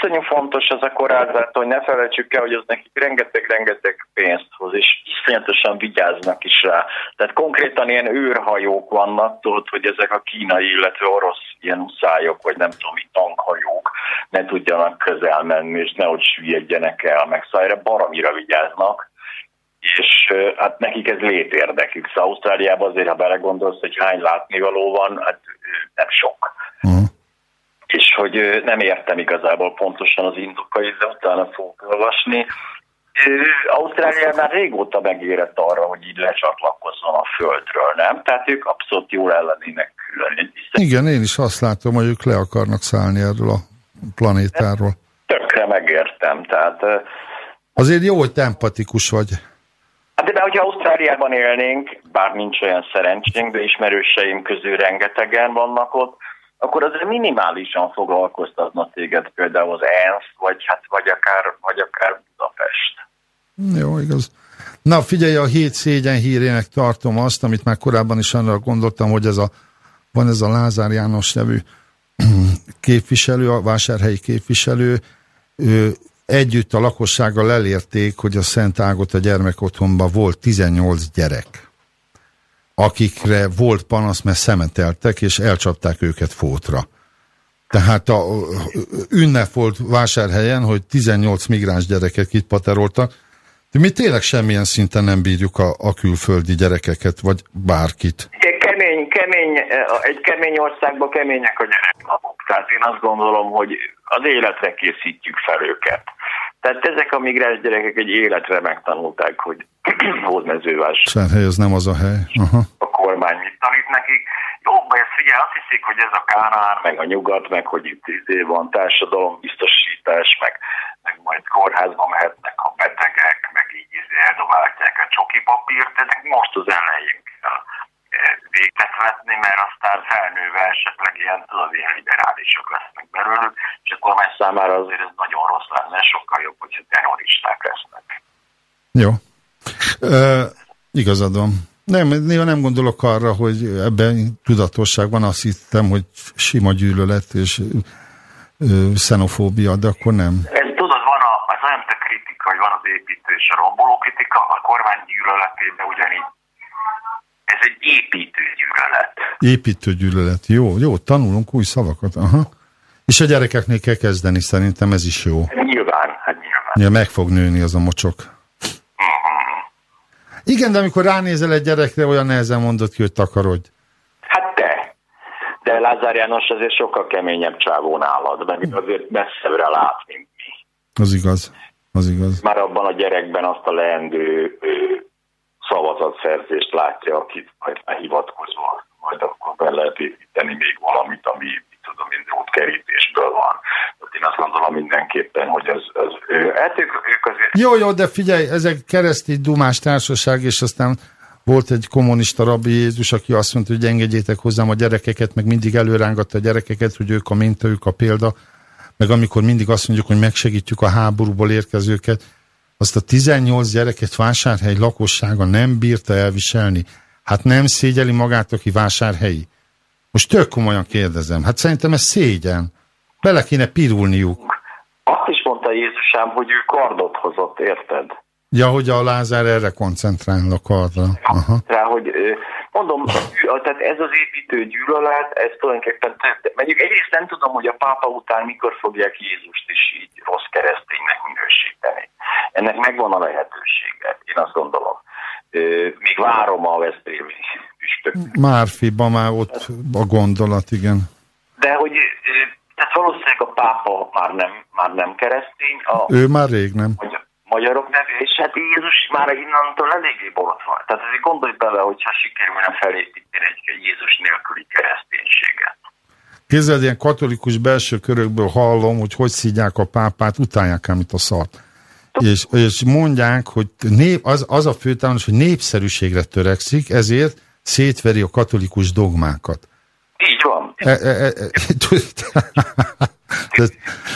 iszonyú fontos az a korázat, hogy ne felejtsük el, hogy az nekik rengeteg-rengeteg pénzt hoz, és iszonyatosan vigyáznak is rá. Tehát konkrétan ilyen őrhajók vannak, tudod, hogy ezek a kínai, illetve orosz ilyen uszályok, vagy nem tudom, itt tankhajók ne tudjanak közel menni, és nehogy süllyedjenek el, meg szóval erre baromira vigyáznak és hát nekik ez létérdekük. Szóval Ausztráliában azért, ha belegondolsz, hogy hány látnivaló van, hát nem sok. Uh-huh és hogy nem értem igazából pontosan az indokait, de utána fogok olvasni. Ausztrália már régóta megérett arra, hogy így lecsatlakozzon a földről, nem? Tehát ők abszolút jól ellenének külön. Igen, én is azt látom, hogy ők le akarnak szállni erről a planétáról. Tökre megértem, tehát... Azért jó, hogy te empatikus vagy. Hát de hogyha Ausztráliában élnénk, bár nincs olyan szerencsénk, de ismerőseim közül rengetegen vannak ott, akkor azért minimálisan foglalkoztatna téged például az ENSZ, vagy, hát, vagy, akár, vagy akár Budapest. Jó, igaz. Na figyelj, a hét szégyen hírének tartom azt, amit már korábban is arra gondoltam, hogy ez a, van ez a Lázár János nevű [clears throat] képviselő, a vásárhelyi képviselő, ő együtt a lakossággal elérték, hogy a Szent Ágot a gyermekotthonban volt 18 gyerek akikre volt panasz, mert szemeteltek, és elcsapták őket fótra. Tehát a ünnep volt vásárhelyen, hogy 18 migráns gyereket kitpateroltak, de mi tényleg semmilyen szinten nem bírjuk a, a külföldi gyerekeket, vagy bárkit. Kemény, kemény, egy kemény országban kemények a gyereklapok. Tehát én azt gondolom, hogy az életre készítjük fel őket. Tehát ezek a migráns gyerekek egy életre megtanulták, hogy [clears throat] hódmezővás. Sárhely, ez nem az a hely. Aha. A kormány mit tanít nekik. Jó, ez figyelj, azt hiszik, hogy ez a Kánán, meg a nyugat, meg hogy itt izé van társadalombiztosítás, meg, meg majd kórházba mehetnek a betegek, meg így izé eldobálják a csoki papírt, ezek most az elején kell véget vetni, mert aztán felnőve esetleg ilyen, tudod, ilyen liberálisok lesznek belőlük, és a kormány számára azért ez nagyon rossz lenne, sokkal jobb, hogyha terroristák lesznek. Jó. Uh, igazad van. Nem, néha nem gondolok arra, hogy ebben tudatosság van, azt hittem, hogy sima gyűlölet és uh, xenofóbia, de akkor nem. Ez tudod, van a, az olyan kritika, hogy van az építő és a romboló kritika, a kormány gyűlöletében ugyanígy ez egy építőgyűlölet. Építőgyűlölet. Jó, jó, tanulunk új szavakat. Aha. És a gyerekeknél kell kezdeni, szerintem ez is jó. Nyilván, hát nyilván. Ja, meg fog nőni az a mocsok. Uh-huh. Igen, de amikor ránézel egy gyerekre, olyan nehezen mondod ki, hogy takarodj. Hát de. De Lázár János azért sokkal keményebb csávó nálad, mert azért messzebbre lát, mint mi. Az igaz. Az igaz. Már abban a gyerekben azt a leendő szavazatszerzést látja, akit majd hivatkozva, majd akkor be lehet építeni még valamit, ami tudom, minden útkerítésből van. Én azt gondolom mindenképpen, hogy az, az ő, hát ők, ők azért... Jó, jó, de figyelj, ezek keresztény dumás társaság, és aztán volt egy kommunista rabbi Jézus, aki azt mondta, hogy engedjétek hozzám a gyerekeket, meg mindig előrángatta a gyerekeket, hogy ők a minta, ők a példa, meg amikor mindig azt mondjuk, hogy megsegítjük a háborúból érkezőket, azt a 18 gyereket vásárhely lakossága nem bírta elviselni. Hát nem szégyeli magát, aki vásárhelyi. Most tök komolyan kérdezem. Hát szerintem ez szégyen. Bele kéne pirulniuk. Azt is mondta Jézusám, hogy ő kardot hozott, érted? Ja, hogy a Lázár erre koncentrál a kardra. Aha. Rá, hogy mondom, tehát ez az építő gyűlölet, ez tulajdonképpen, mondjuk egyrészt nem tudom, hogy a pápa után mikor fogják Jézust is így rossz kereszténynek minősíteni. Ennek megvan a lehetősége, én azt gondolom. Még várom a Veszprémi püspök. Márfiba már ott a gondolat, igen. De hogy tehát valószínűleg a pápa már nem, már nem keresztény. A, ő már rég nem. Magyar, magyarok nevű, és hát Jézus már innantól eléggé borot van. Tehát azért gondolj bele, hogyha sikerülne felépíteni egy Jézus nélküli kereszténységet. Képzeld, ilyen katolikus belső körökből hallom, hogy hogy szígyák a pápát, utálják ám itt a szart. És, és mondják, hogy nép, az, az a főtámanos, hogy népszerűségre törekszik, ezért szétveri a katolikus dogmákat. Így van. E, e, e, de,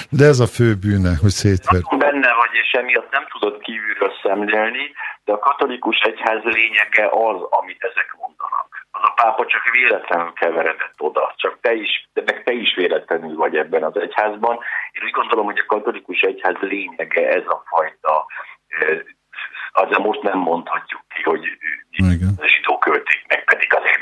de ez a fő bűne, hogy szétveri. Benne vagy, és emiatt nem tudod kívülről szemlélni, de a katolikus egyház lényege az, amit ezek mondanak. Az a pápa csak véletlenül keveredett oda, csak te is, de meg te is véletlenül vagy ebben az egyházban. Én úgy gondolom, hogy a katolikus egyház lényege ez a fajta, azért most nem mondhatjuk ki, hogy zsidó költék meg, pedig azért.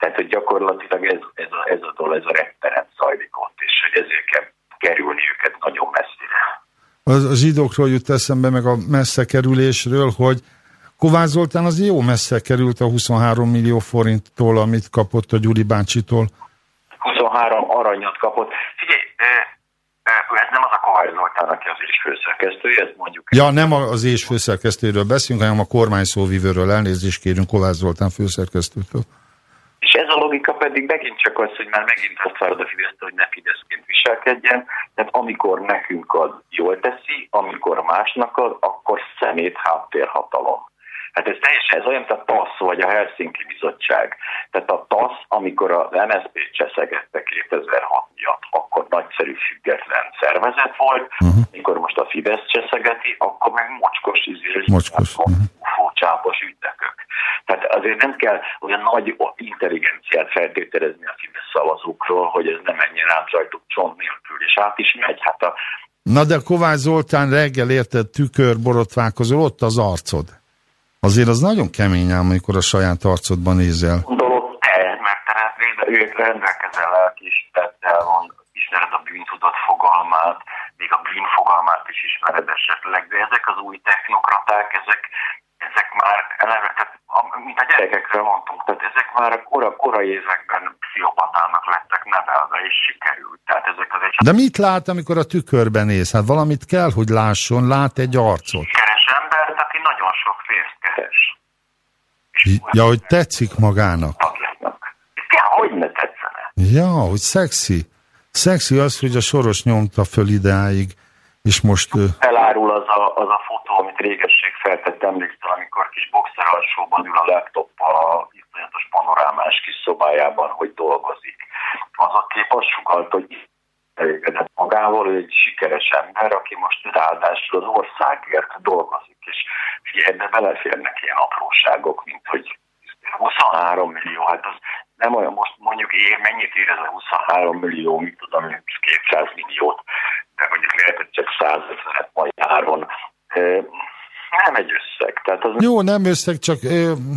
Tehát, hogy gyakorlatilag ez, ez, a, ez a dolog, ez a rettenet zajlik ott, és hogy ezért kell kerülni őket nagyon messzire. Az, a zsidókról jut eszembe, meg a messze kerülésről, hogy Kovács Zoltán az jó messze került a 23 millió forinttól, amit kapott a Gyuri bácsitól. 23 aranyat kapott. Figyelj, ez nem az a Kovács Zoltán, aki az és főszerkesztője, ezt mondjuk. Ja, nem az és főszerkesztőről beszélünk, hanem a kormányszóvivőről elnézést kérünk Kovács Zoltán főszerkesztőtől. És ez a logika pedig megint csak az, hogy már megint azt várod a Fidesz, hogy ne Fideszként viselkedjen, tehát amikor nekünk az jól teszi, amikor másnak az, akkor szemét háttérhatalom. Hát ez teljesen, ez olyan, mint a TASZ vagy a Helsinki Bizottság. Tehát a TASZ, amikor az MSZP cseszegette 2006 miatt, akkor nagyszerű független szervezet volt, uh-huh. mikor most a Fidesz cseszegeti, akkor meg mocskos izél, mocskos. Uh-huh. ügynökök. Tehát azért nem kell olyan nagy intelligenciát feltételezni a Fidesz szavazókról, hogy ez nem menjen át rajtuk csont nélkül, és át is megy. Hát a... Na de Kovács Zoltán reggel érted tükör borotválkozol, ott az arcod. Azért az nagyon kemény ám, amikor a saját arcodban nézel. Gondolod te, mert te ők rendelkezel lelkiismerettel, van, ismered a bűntudat fogalmát, még a bűn fogalmát is ismered esetleg, de ezek az új technokraták, ezek, ezek már eleve, tehát, mint a gyerekekről mondtunk, tehát ezek már a kora, korai években szociopatának lettek nevelve, és sikerült. Tehát ezek az egy... De mit lát, amikor a tükörben néz? Hát valamit kell, hogy lásson, lát egy arcot. Keres ember, aki nagyon sok férzt keres. Ja, hogy tetszik magának. Ja, hogy ne tetszene? Ja, hogy szexi. Szexi az, hogy a soros nyomta föl ideáig, és most... Elárul az a, az a fotó, régesség feltett, emlékszel, amikor kis boxer alsóban ül a laptop a iszonyatos panorámás kis szobájában, hogy dolgozik. Az a kép azt sugalt, hogy elégedett magával, ő egy sikeres ember, aki most ráadásul az országért dolgozik, és de beleférnek ilyen apróságok, mint hogy 23 millió, hát az nem olyan, most mondjuk ér, mennyit ér ez a 23 millió, mit tudom, 200 milliót, de mondjuk lehet, hogy csak 100 ezeret majd áron. Nem egy összeg. Tehát az... Jó, nem összeg, csak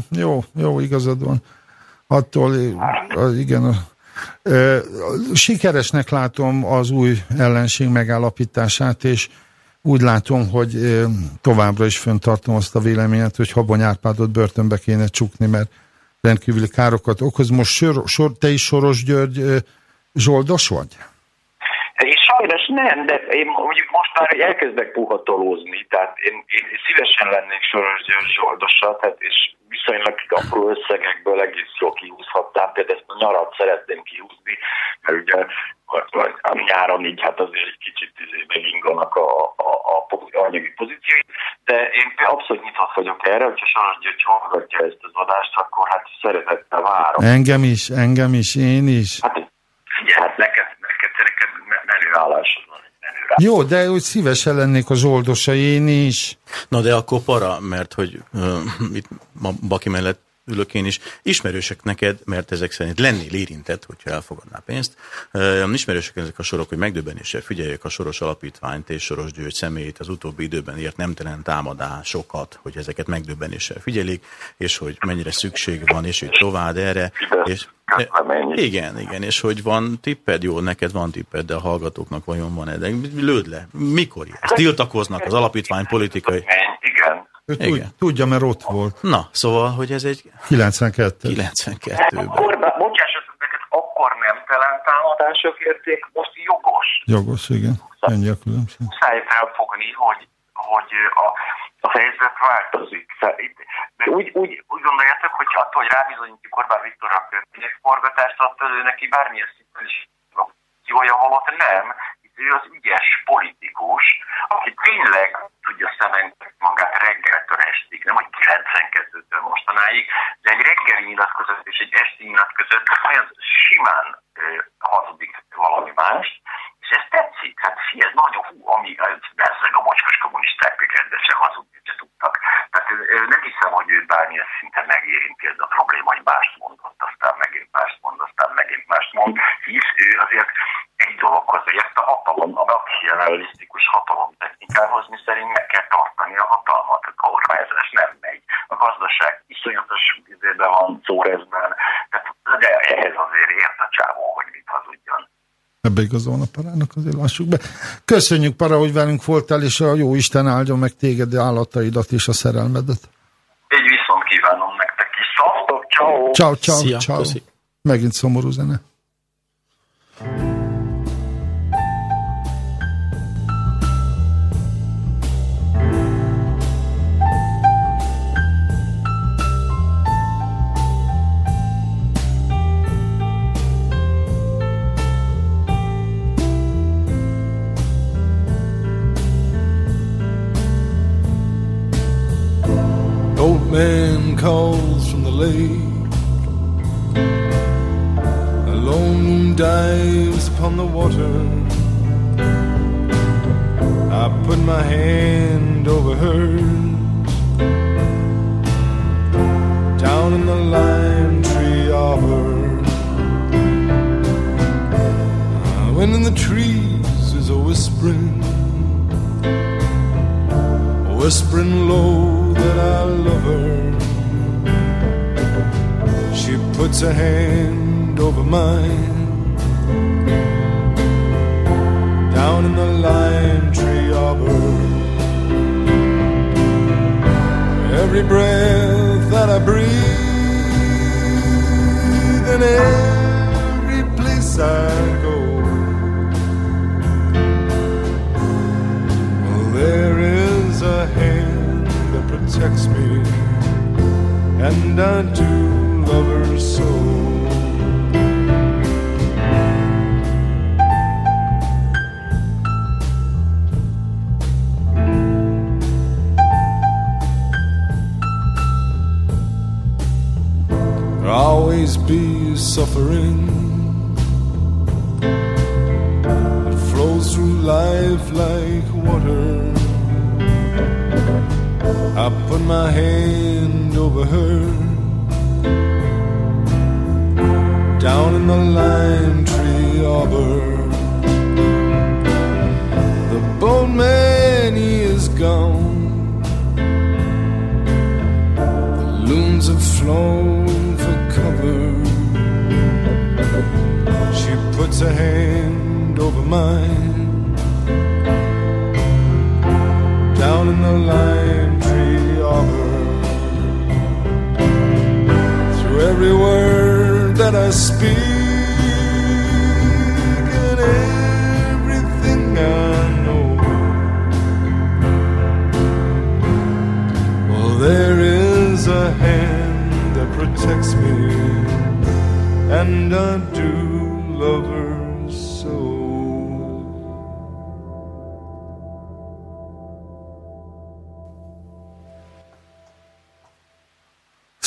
jó, jó, igazad van. Attól, igen, Sikeresnek látom az új ellenség megállapítását, és úgy látom, hogy továbbra is föntartom azt a véleményet, hogy Habony Árpádot börtönbe kéne csukni, mert rendkívüli károkat okoz. Most sor, sor, te is Soros György zsoldos vagy? Sajnos nem, de én mondjuk most már elkezdek puhatolózni, tehát én, én szívesen lennék Soros György tehát és viszonylag apró összegekből egész jól kihúzhatnám, például ezt a nyarat szeretném kihúzni, mert ugye a nyáron így hát azért egy kicsit izé meginganak a, a, a, a anyagi pozíciói, de én abszolút nyitott vagyok erre, hogyha Saras György hallgatja ezt az adást, akkor hát szeretettel várom. Engem is, engem is, én is. Hát figyelj, hát neked, neked, neked menőállásod van. Jó, de úgy szívesen lennék a zsoldosa, én is. Na de akkor para, mert hogy uh, itt ma Baki mellett ülök én is, ismerősek neked, mert ezek szerint lennél érintett, hogyha elfogadná pénzt. Ismerősek ezek a sorok, hogy megdöbbenéssel figyeljek a Soros Alapítványt és Soros György személyét az utóbbi időben ért nemtelen támadásokat, hogy ezeket megdöbbenéssel figyelik, és hogy mennyire szükség van, és hogy tovább erre. És, igen, igen, és hogy van tipped, jó, neked van tipped, de a hallgatóknak vajon van-e, de lőd le, mikor ez? Tiltakoznak az alapítvány politikai... Igen. Ő tud, tudja, mert ott volt. Na, szóval, hogy ez egy... 92. 92-ben. Akkor, bocsássatok neked, akkor nem telen támadások érték, most jogos. Jogos, igen. Ennyi a különbség. Muszáj felfogni, hogy, hogy a, a helyzet változik. De úgy, úgy, úgy gondoljátok, hogy attól, hogy rábizonyítjuk Orbán Viktorra a forgatást, attól ő neki bármilyen szinten is jója, holott nem, ő az ügyes politikus, aki tényleg tudja szementetni magát reggeltől estig, nem hogy 92-től mostanáig, de egy reggeli nyilatkozat és egy esti nyilatkozat olyan simán uh, hazudik valami mást, és ez tetszik, hát ez nagyon hú, ami persze a mocskos kommunisták még rendesen hazudni se tudtak. Tehát nem hiszem, hogy őt bármilyen szinten megérinti ez a probléma, hogy mást mondott, aztán megint mást mond, aztán megint mást mond, hisz ő azért egy dologhoz ért a hatalom, a maximalistikusz hatalom technikához, mi szerint meg kell tartani a hatalmat, a kormányzás nem megy. A gazdaság iszonyatos vizében van szórezben, de ehhez azért ért a csávó, hogy mit hazudjon. Ebbe igazolna Parának, azért lássuk be. Köszönjük, Para, hogy velünk voltál, és a jó Isten áldjon meg téged, állataidat és a szerelmedet. Egy viszont kívánom nektek is. Szavtok, ciao. Ciao, ciao, ciao. Megint szomorú zene.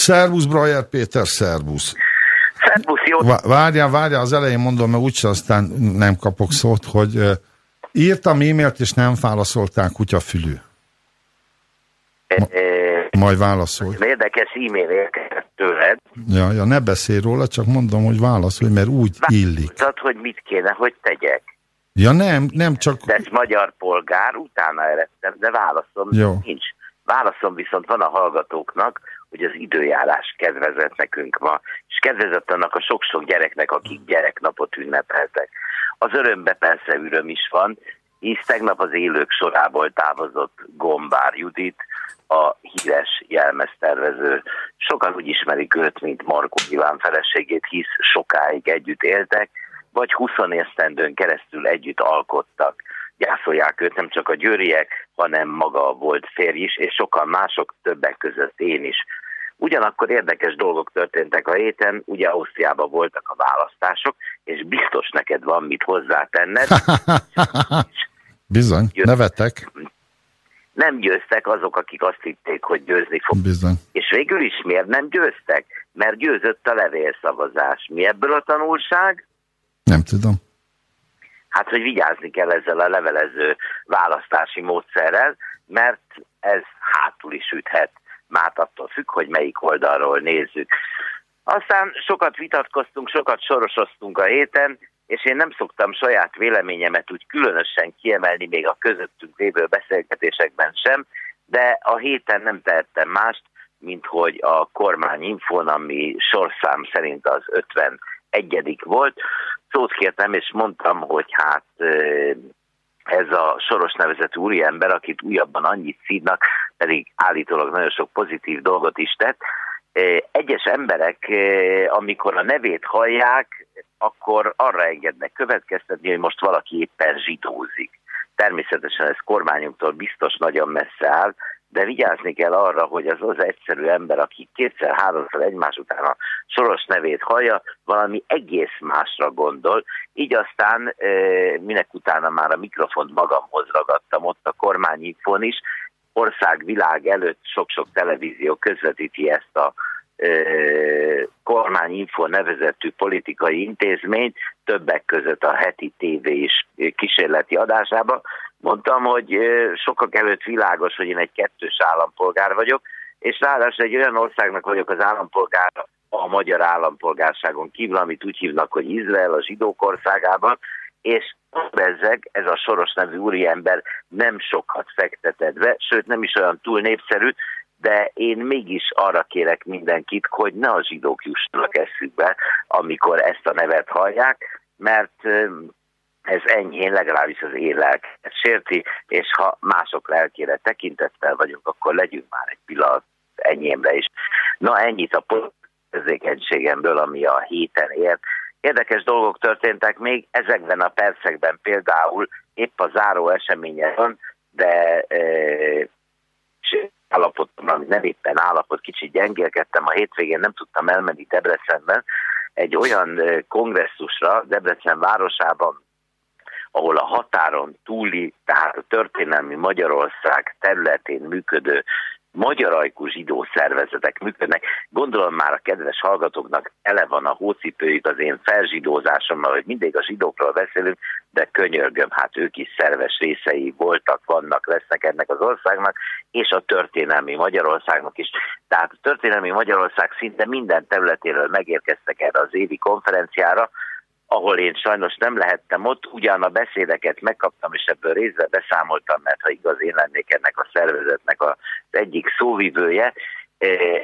Szervusz, Brajer Péter, szervusz. Szervusz, jó. Várjál, várjál, az elején mondom, mert úgyse aztán nem kapok szót, hogy uh, írtam e-mailt, és nem válaszolták kutyafülű. Ma, majd válaszolj. Érdekes e-mail érkezett tőled. Ja, ja, ne beszélj róla, csak mondom, hogy válaszolj, mert úgy illik. Tudod, hogy mit kéne, hogy tegyek. Ja nem, nem csak... De ez magyar polgár, utána eredtem, de válaszom Jó. nincs. Válaszom viszont van a hallgatóknak, hogy az időjárás kedvezett nekünk ma, és kedvezett annak a sok-sok gyereknek, akik gyereknapot ünnepeltek. Az örömbe persze üröm is van, hisz tegnap az élők sorából távozott Gombár Judit, a híres jelmeztervező. Sokan úgy ismerik őt, mint Markó Iván feleségét, hisz sokáig együtt éltek, vagy 20 esztendőn keresztül együtt alkottak. Gyászolják őt nem csak a győriek, hanem maga volt férj is, és sokan mások, többek között én is. Ugyanakkor érdekes dolgok történtek a héten, ugye Ausztriában voltak a választások, és biztos neked van mit hozzátenned. [laughs] Bizony, nevetek nem győztek azok, akik azt hitték, hogy győzni fog. Bizony. És végül is miért nem győztek? Mert győzött a levélszavazás. Mi ebből a tanulság? Nem tudom. Hát, hogy vigyázni kell ezzel a levelező választási módszerrel, mert ez hátul is üthet. Már attól függ, hogy melyik oldalról nézzük. Aztán sokat vitatkoztunk, sokat sorosoztunk a héten, és én nem szoktam saját véleményemet úgy különösen kiemelni még a közöttünk lévő beszélgetésekben sem, de a héten nem tehettem mást, mint hogy a kormányinfon, ami sorszám szerint az 51. volt, szót kértem, és mondtam, hogy hát ez a soros nevezetű úriember, akit újabban annyit szídnak, pedig állítólag nagyon sok pozitív dolgot is tett, egyes emberek, amikor a nevét hallják, akkor arra engednek következtetni, hogy most valaki éppen zsidózik. Természetesen ez kormányunktól biztos nagyon messze áll, de vigyázni kell arra, hogy az az egyszerű ember, aki kétszer-háromszor egymás után a soros nevét hallja, valami egész másra gondol. Így aztán minek utána már a mikrofont magamhoz ragadtam ott a kormányinfon is, ország világ előtt sok-sok televízió közvetíti ezt a kormányinfo nevezetű politikai intézményt, többek között a heti tévé is kísérleti adásába. Mondtam, hogy sokak előtt világos, hogy én egy kettős állampolgár vagyok, és ráadásul egy olyan országnak vagyok az állampolgára, a magyar állampolgárságon kívül, amit úgy hívnak, hogy Izrael a zsidók országában, és bezzeg, ez a Soros nevű úriember nem sokat fektetett be, sőt nem is olyan túl népszerű, de én mégis arra kérek mindenkit, hogy ne a zsidók jussanak eszükbe, amikor ezt a nevet hallják, mert ez enyhén legalábbis az én lelket sérti, és ha mások lelkére tekintettel vagyunk, akkor legyünk már egy pillanat enyémre is. Na ennyit a közékenységemből, ami a héten ért. Érdekes dolgok történtek még ezekben a percekben például épp a záró eseményen, de e, állapotom, nem éppen állapot, kicsit gyengélkedtem, a hétvégén nem tudtam elmenni Debrecenben, egy olyan kongresszusra Debrecen városában, ahol a határon túli, tehát a történelmi Magyarország területén működő magyarajkú zsidó szervezetek működnek. Gondolom már a kedves hallgatóknak ele van a hócipőjük az én felzsidózásommal, hogy mindig a zsidókról beszélünk, de könyörgöm, hát ők is szerves részei voltak, vannak, lesznek ennek az országnak, és a történelmi Magyarországnak is. Tehát a történelmi Magyarország szinte minden területéről megérkeztek erre az évi konferenciára, ahol én sajnos nem lehettem ott, ugyan a beszédeket megkaptam, és ebből részben beszámoltam, mert ha igaz, én lennék ennek a szervezetnek az egyik szóvivője, eh,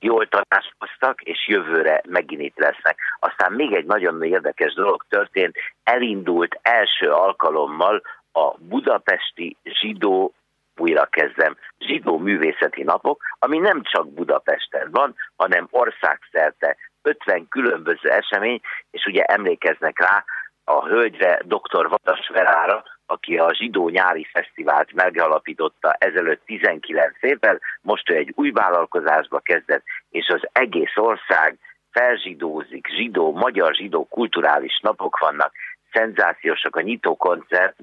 jól tanácskoztak, és jövőre megint itt lesznek. Aztán még egy nagyon érdekes dolog történt, elindult első alkalommal a budapesti zsidó újra kezdem, zsidó művészeti napok, ami nem csak Budapesten van, hanem országszerte 50 különböző esemény, és ugye emlékeznek rá a hölgyre, dr. Vadas Verára, aki a Zsidó Nyári Fesztivált megalapította ezelőtt 19 évvel, most ő egy új vállalkozásba kezdett, és az egész ország felzsidózik, zsidó, magyar zsidó kulturális napok vannak, szenzációsak a nyitókoncert,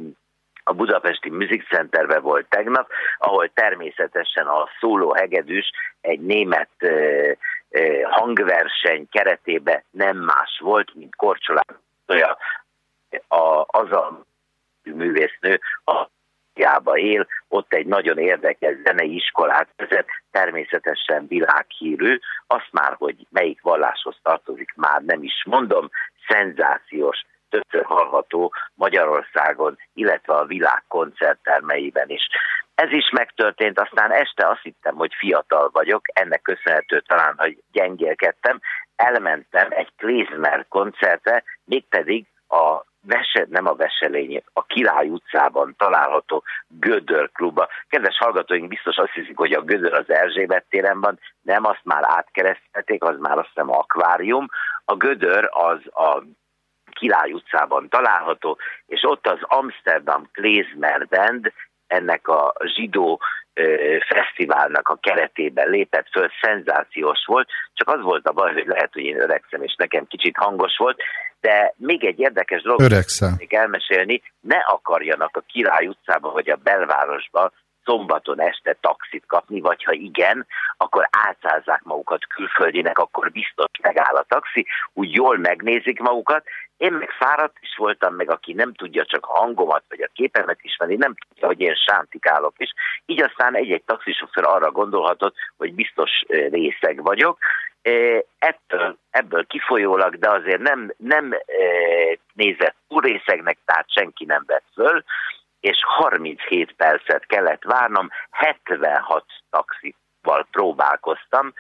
a Budapesti Music Centerben volt tegnap, ahol természetesen a szóló hegedűs egy német hangverseny keretében nem más volt, mint Korcsolán az a művésznő, a Jába él, ott egy nagyon érdekes zenei iskolát vezet, természetesen világhírű, azt már, hogy melyik valláshoz tartozik, már nem is mondom, szenzációs, többször hallható Magyarországon, illetve a világ koncerttermeiben is. Ez is megtörtént, aztán este azt hittem, hogy fiatal vagyok, ennek köszönhető talán, hogy gyengélkedtem, elmentem egy Klezmer koncertre, mégpedig a Vese, nem a Veselény, a Király utcában található Gödör klubba. Kedves hallgatóink biztos azt hiszik, hogy a Gödör az Erzsébet téren van, nem, azt már átkeresztelték, az már azt hiszem akvárium. A Gödör az a Király utcában található, és ott az Amsterdam Klezmer Band ennek a zsidó fesztiválnak a keretében lépett föl, szenzációs volt, csak az volt a baj, hogy lehet, hogy én öregszem, és nekem kicsit hangos volt, de még egy érdekes dolog, hogy elmesélni, ne akarjanak a Király utcában vagy a belvárosban szombaton este taxit kapni, vagy ha igen, akkor átszázzák magukat külföldinek, akkor biztos megáll a taxi, úgy jól megnézik magukat. Én meg fáradt is voltam, meg aki nem tudja csak a hangomat, vagy a képemet ismerni, nem tudja, hogy én sántikálok is. Így aztán egy-egy taxisofőr arra gondolhatott, hogy biztos részeg vagyok, Ettől, ebből kifolyólag, de azért nem, nem nézett túrészegnek, tehát senki nem vett föl, és 37 percet kellett várnom, 76 taxival próbálkoztam,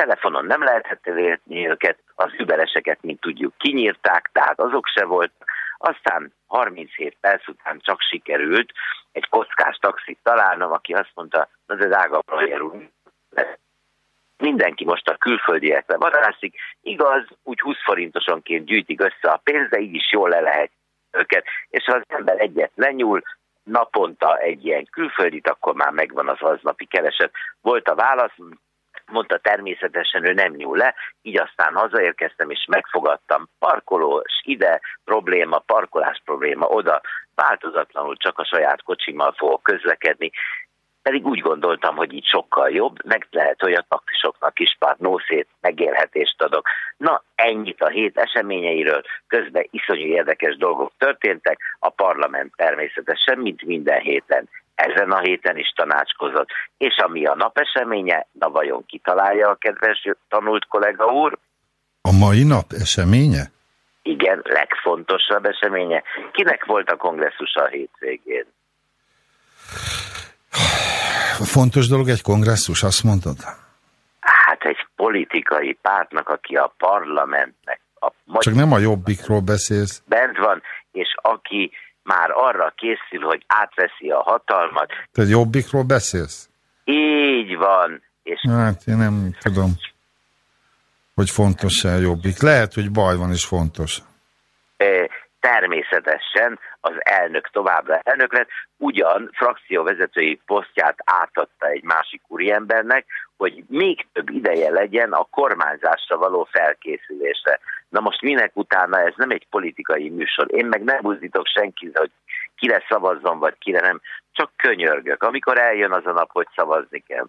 telefonon nem lehetett elérni őket, az übereseket, mint tudjuk, kinyírták, tehát azok se volt. Aztán 37 perc után csak sikerült egy kockás taxit találnom, aki azt mondta, na de drága Brajer úr, mindenki most a külföldiekre vadászik, igaz, úgy 20 forintosonként gyűjtik össze a pénzt, de így is jól le lehet őket, és ha az ember egyet lenyúl, naponta egy ilyen külföldit, akkor már megvan az aznapi kereset. Volt a válasz, mondta természetesen ő nem nyúl le, így aztán hazaérkeztem és megfogadtam. Parkolós ide probléma, parkolás probléma oda, változatlanul csak a saját kocsimmal fogok közlekedni, pedig úgy gondoltam, hogy így sokkal jobb, meg lehet, hogy a taxisoknak is pár nószét megélhetést adok. Na, ennyit a hét eseményeiről, közben iszonyú érdekes dolgok történtek, a parlament természetesen, mint minden héten ezen a héten is tanácskozott. És ami a nap eseménye, na vajon kitalálja a kedves tanult kollega úr? A mai nap eseménye? Igen, legfontosabb eseménye. Kinek volt a kongresszus a hétvégén? Fontos dolog egy kongresszus, azt mondod? Hát egy politikai pártnak, aki a parlamentnek... A Csak nem a jobbikról beszélsz. Bent van, és aki már arra készül, hogy átveszi a hatalmat. Te jobbikról beszélsz? Így van. És hát én nem tudom, hogy fontos-e a jobbik. Lehet, hogy baj van és fontos. természetesen az elnök továbbra elnök lett, ugyan frakcióvezetői posztját átadta egy másik úriembernek, hogy még több ideje legyen a kormányzásra való felkészülésre. Na most minek utána ez nem egy politikai műsor. Én meg nem buzdítok senkit, hogy kire szavazzon, vagy kire nem. Csak könyörgök. Amikor eljön az a nap, hogy szavazni kell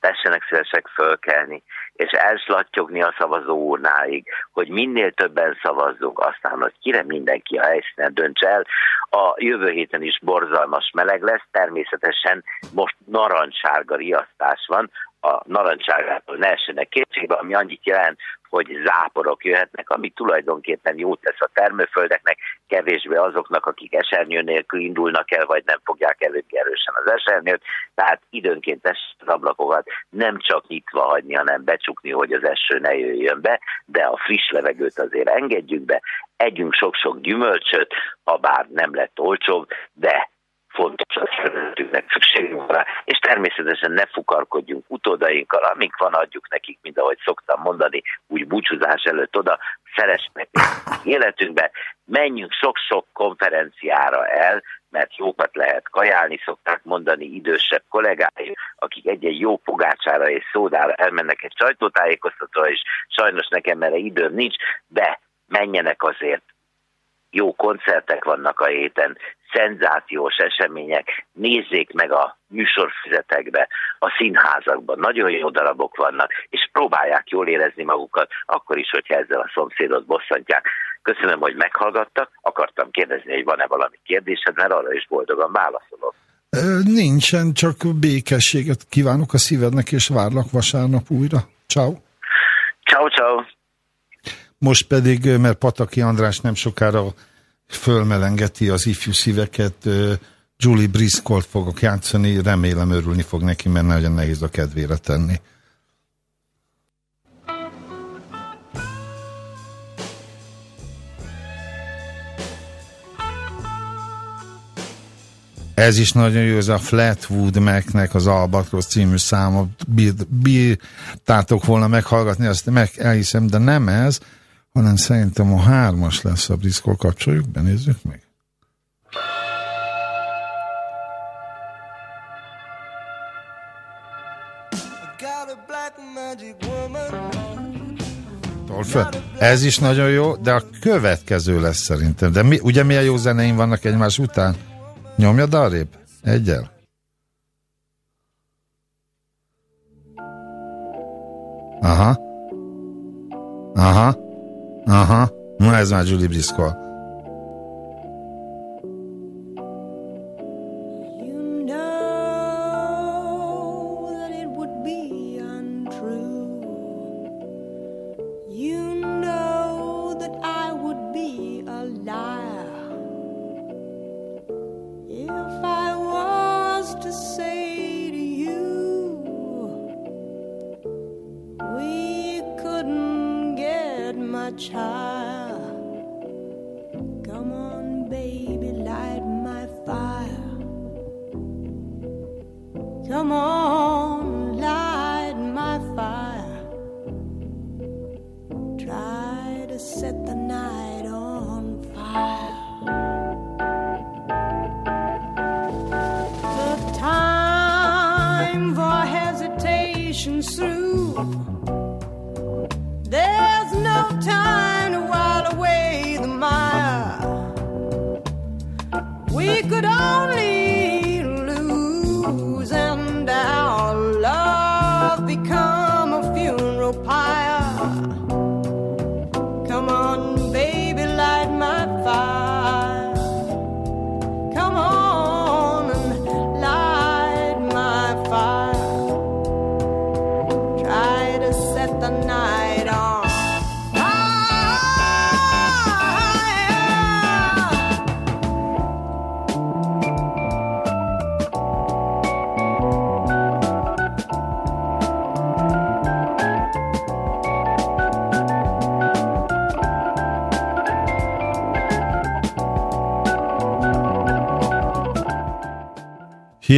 tessenek szívesek fölkelni, és elslattyogni a szavazó urnáig, hogy minél többen szavazzunk, aztán, hogy kire mindenki a helyszínen dönts el. A jövő héten is borzalmas meleg lesz, természetesen most narancssárga riasztás van, a narancságától ne essenek kétségbe, ami annyit jelent, hogy záporok jöhetnek, ami tulajdonképpen jót tesz a termőföldeknek, kevésbé azoknak, akik esernyő nélkül indulnak el, vagy nem fogják előbb erősen az esernyőt. Tehát időnként ezt az ablakokat nem csak nyitva hagyni, hanem becsukni, hogy az eső ne jöjjön be, de a friss levegőt azért engedjük be, együnk sok-sok gyümölcsöt, ha bár nem lett olcsóbb, de fontos a szervezetünknek szükségünk rá, és természetesen ne fukarkodjunk utódainkkal, amik van, adjuk nekik, mint ahogy szoktam mondani, úgy búcsúzás előtt oda, szeresnek [laughs] életünkbe, menjünk sok-sok konferenciára el, mert jókat lehet kajálni, szokták mondani idősebb kollégáim, akik egy-egy jó pogácsára és szódára elmennek egy sajtótájékoztatóra, és sajnos nekem erre időm nincs, de menjenek azért jó koncertek vannak a héten, szenzációs események, nézzék meg a műsorfüzetekbe, a színházakban, nagyon jó darabok vannak, és próbálják jól érezni magukat, akkor is, hogyha ezzel a szomszédot bosszantják. Köszönöm, hogy meghallgattak, akartam kérdezni, hogy van-e valami kérdésed, mert arra is boldogan válaszolok. Nincsen, csak békességet kívánok a szívednek, és várlak vasárnap újra. Ciao. Ciao, ciao. Most pedig, mert Pataki András nem sokára fölmelengeti az ifjú szíveket, Julie Briscoe-t fogok játszani, remélem örülni fog neki, mert nagyon nehéz a kedvére tenni. Ez is nagyon jó, ez a Flatwood Mac-nek az Albatros című száma. Bírtátok volna meghallgatni, azt meg elhiszem, de nem ez, hanem szerintem a hármas lesz a diszkol, kapcsoljuk, benézzük meg. Ez is nagyon jó, de a következő lesz szerintem. De mi, ugye milyen jó zeneim vannak egymás után? Nyomja arrébb? Egyel? Aha. Aha. Aha, nu ez már Julie Briscoe.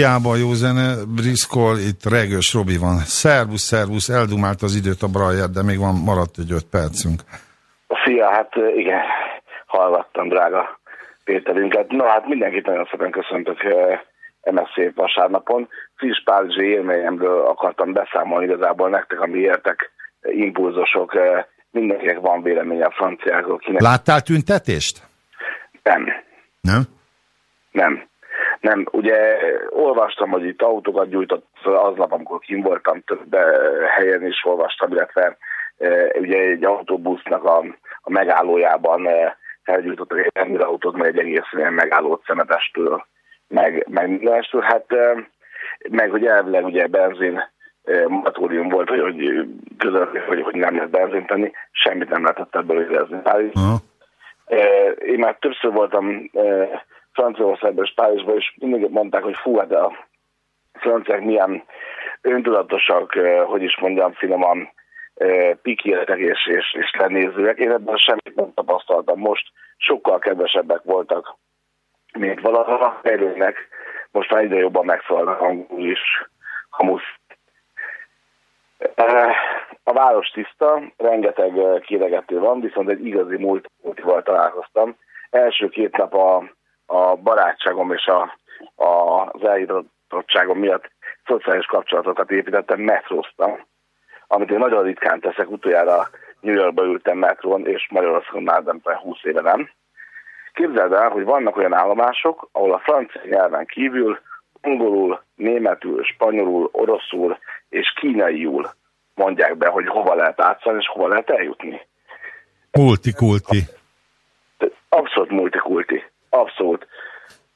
Hiába jó zene, Briskol, itt Regős Robi van. Szervusz, szervusz, eldumált az időt a Brajer, de még van, maradt egy öt percünk. Szia, hát igen, hallgattam, drága Péterünket. Na hát mindenkit nagyon szépen köszöntök szép vasárnapon. Friss Párizsi élményemről akartam beszámolni igazából nektek, ami értek impulzusok. Mindenkinek van véleménye a franciákról. Kinek... Láttál tüntetést? Nem? Nem. Ugye olvastam, hogy itt autókat gyújtott aznap, amikor kim voltam, több helyen is olvastam, illetve ugye egy autóbusznak a, a megállójában felgyújtottak egy rendőrautót, meg egy egész ilyen megállót szemetestől, meg, meg mindenestől. Hát meg hogy elvileg ugye benzin moratórium volt, hogy, hogy közölte, hogy, hogy nem lehet benzin tenni, semmit nem lehetett ebből érezni. Uh-huh. Én már többször voltam Franciaországban és Párizsban, és mindig mondták, hogy fú, hát a franciák milyen öntudatosak, hogy is mondjam finoman, pikietek és, és, és lenézőek. Én ebben semmit nem tapasztaltam. Most sokkal kedvesebbek voltak, mint valaha. Erőnek most már egyre jobban megszólalnak angol is, hamusz. A város tiszta, rengeteg kéregető van, viszont egy igazi múlt, múltival találkoztam. Első két nap a, a barátságom és a, a, az elhivatottságom miatt szociális kapcsolatokat építettem, metróztam amit én nagyon ritkán teszek, utoljára New Yorkba ültem metrón, és Magyarországon már nem 20 éve nem. Képzeld el, hogy vannak olyan állomások, ahol a francia nyelven kívül angolul, németül, spanyolul, oroszul és kínaiul mondják be, hogy hova lehet átszállni és hova lehet eljutni. Multikulti. Abszolút multikulti. Abszolút.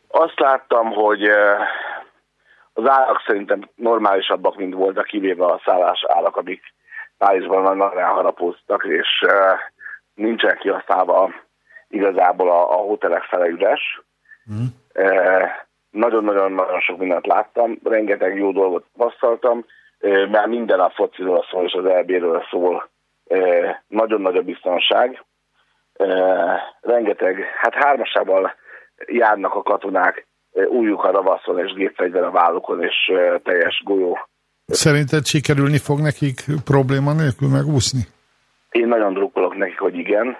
Azt láttam, hogy az árak szerintem normálisabbak, mint voltak, kivéve a szállás árak, amik Párizsban nagyon elharapóztak, és nincsen kihasználva igazából a, a hotelek fele üres. Mm. Uh, nagyon-nagyon-nagyon sok mindent láttam, rengeteg jó dolgot tapasztaltam, mert minden a fociról szól és az EB-ről szól. Nagyon nagy a biztonság. Rengeteg, hát hármasával járnak a katonák, újjuk a ravaszon és gépfegyver a vállukon és teljes golyó. Szerinted sikerülni fog nekik probléma nélkül megúszni? Én nagyon drukkolok nekik, hogy igen.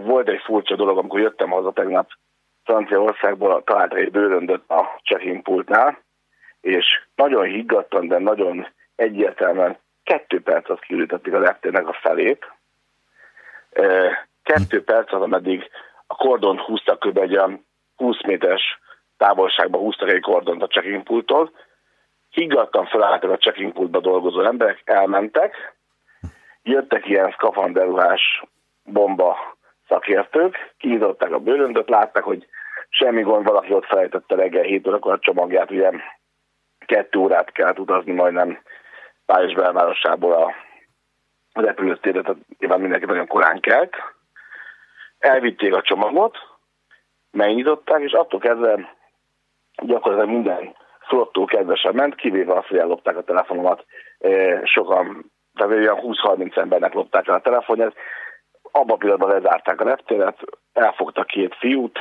Volt egy furcsa dolog, amikor jöttem haza tegnap Franciaországból, találtam egy bőröndöt a check pultnál, és nagyon higgadtan, de nagyon egyértelműen kettő perc azt kiürítették a reptérnek a felét. Kettő perc az, ameddig a kordon húztak kb. egy 20 méteres távolságba húztak egy kordont a checking pulttól, higgadtan felálltak a checking pultba dolgozó emberek, elmentek, jöttek ilyen szkafanderuhás bomba szakértők, kinyitották a bőröndöt, látták, hogy semmi gond, valaki ott felejtette reggel 7 órakor a csomagját, ugye kettő órát kellett utazni majdnem Párizs belvárosából a repülőtérre, tehát nyilván mindenki nagyon korán kelt. Elvitték a csomagot, megnyitották, és attól kezdve gyakorlatilag minden flottó kedvesen ment, kivéve azt, hogy ellopták a telefonomat. Sokan, tehát olyan 20-30 embernek lopták el a telefonját. Abban a pillanatban lezárták a reptéret, elfogtak két fiút,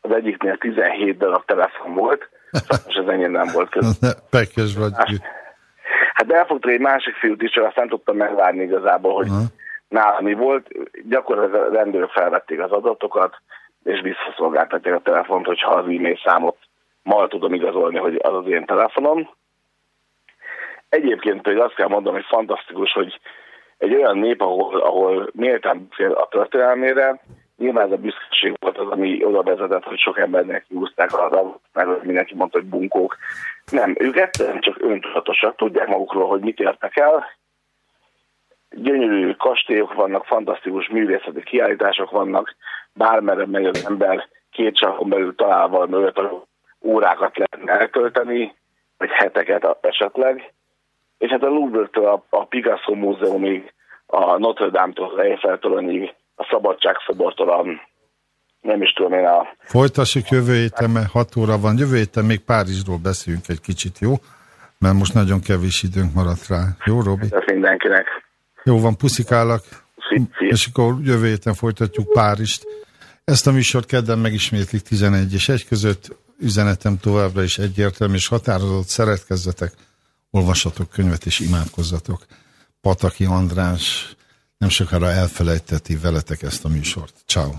az egyiknél 17 darab telefon volt, és ez ennyi nem volt közben. Pekes vagy. Hát, hát elfogtak egy másik fiút is, csak azt nem tudtam megvárni igazából, hogy uh-huh. Nálam volt. Gyakorlatilag a rendőrök felvették az adatokat, és visszaszolgáltatják a telefont, hogyha az e-mail számot mal tudom igazolni, hogy az az én telefonom. Egyébként pedig azt kell mondanom, hogy fantasztikus, hogy egy olyan nép, ahol, ahol méltán beszél a történelmére, nyilván ez a büszkeség volt az, ami oda vezetett, hogy sok embernek kiúzták a meg mindenki mondta, hogy bunkók. Nem, ők egyszerűen csak öntudatosak, tudják magukról, hogy mit értek el. Gyönyörű kastélyok vannak, fantasztikus művészeti kiállítások vannak, bármerre megy az ember, két sarkon belül talál valami olyat, órákat lehetne eltölteni, vagy heteket esetleg. És hát a Louvre-től a, a Picasso múzeumig, a Notre Dame-tól, az Eiffel-től, a Szabadságszobortól, a nem is tudom én a... Folytassuk jövő héten, mert 6 óra van. Jövő héten még Párizsról beszélünk egy kicsit, jó? Mert most nagyon kevés időnk maradt rá. Jó, Robi? Ez mindenkinek. Jó van, puszikálak. Szia. És akkor jövő héten folytatjuk Párizst. Ezt a műsort kedden megismétlik 11 és 1 között üzenetem továbbra is egyértelmű és határozott, szeretkezzetek, olvasatok könyvet és imádkozzatok. Pataki András nem sokára elfelejteti veletek ezt a műsort. Ciao.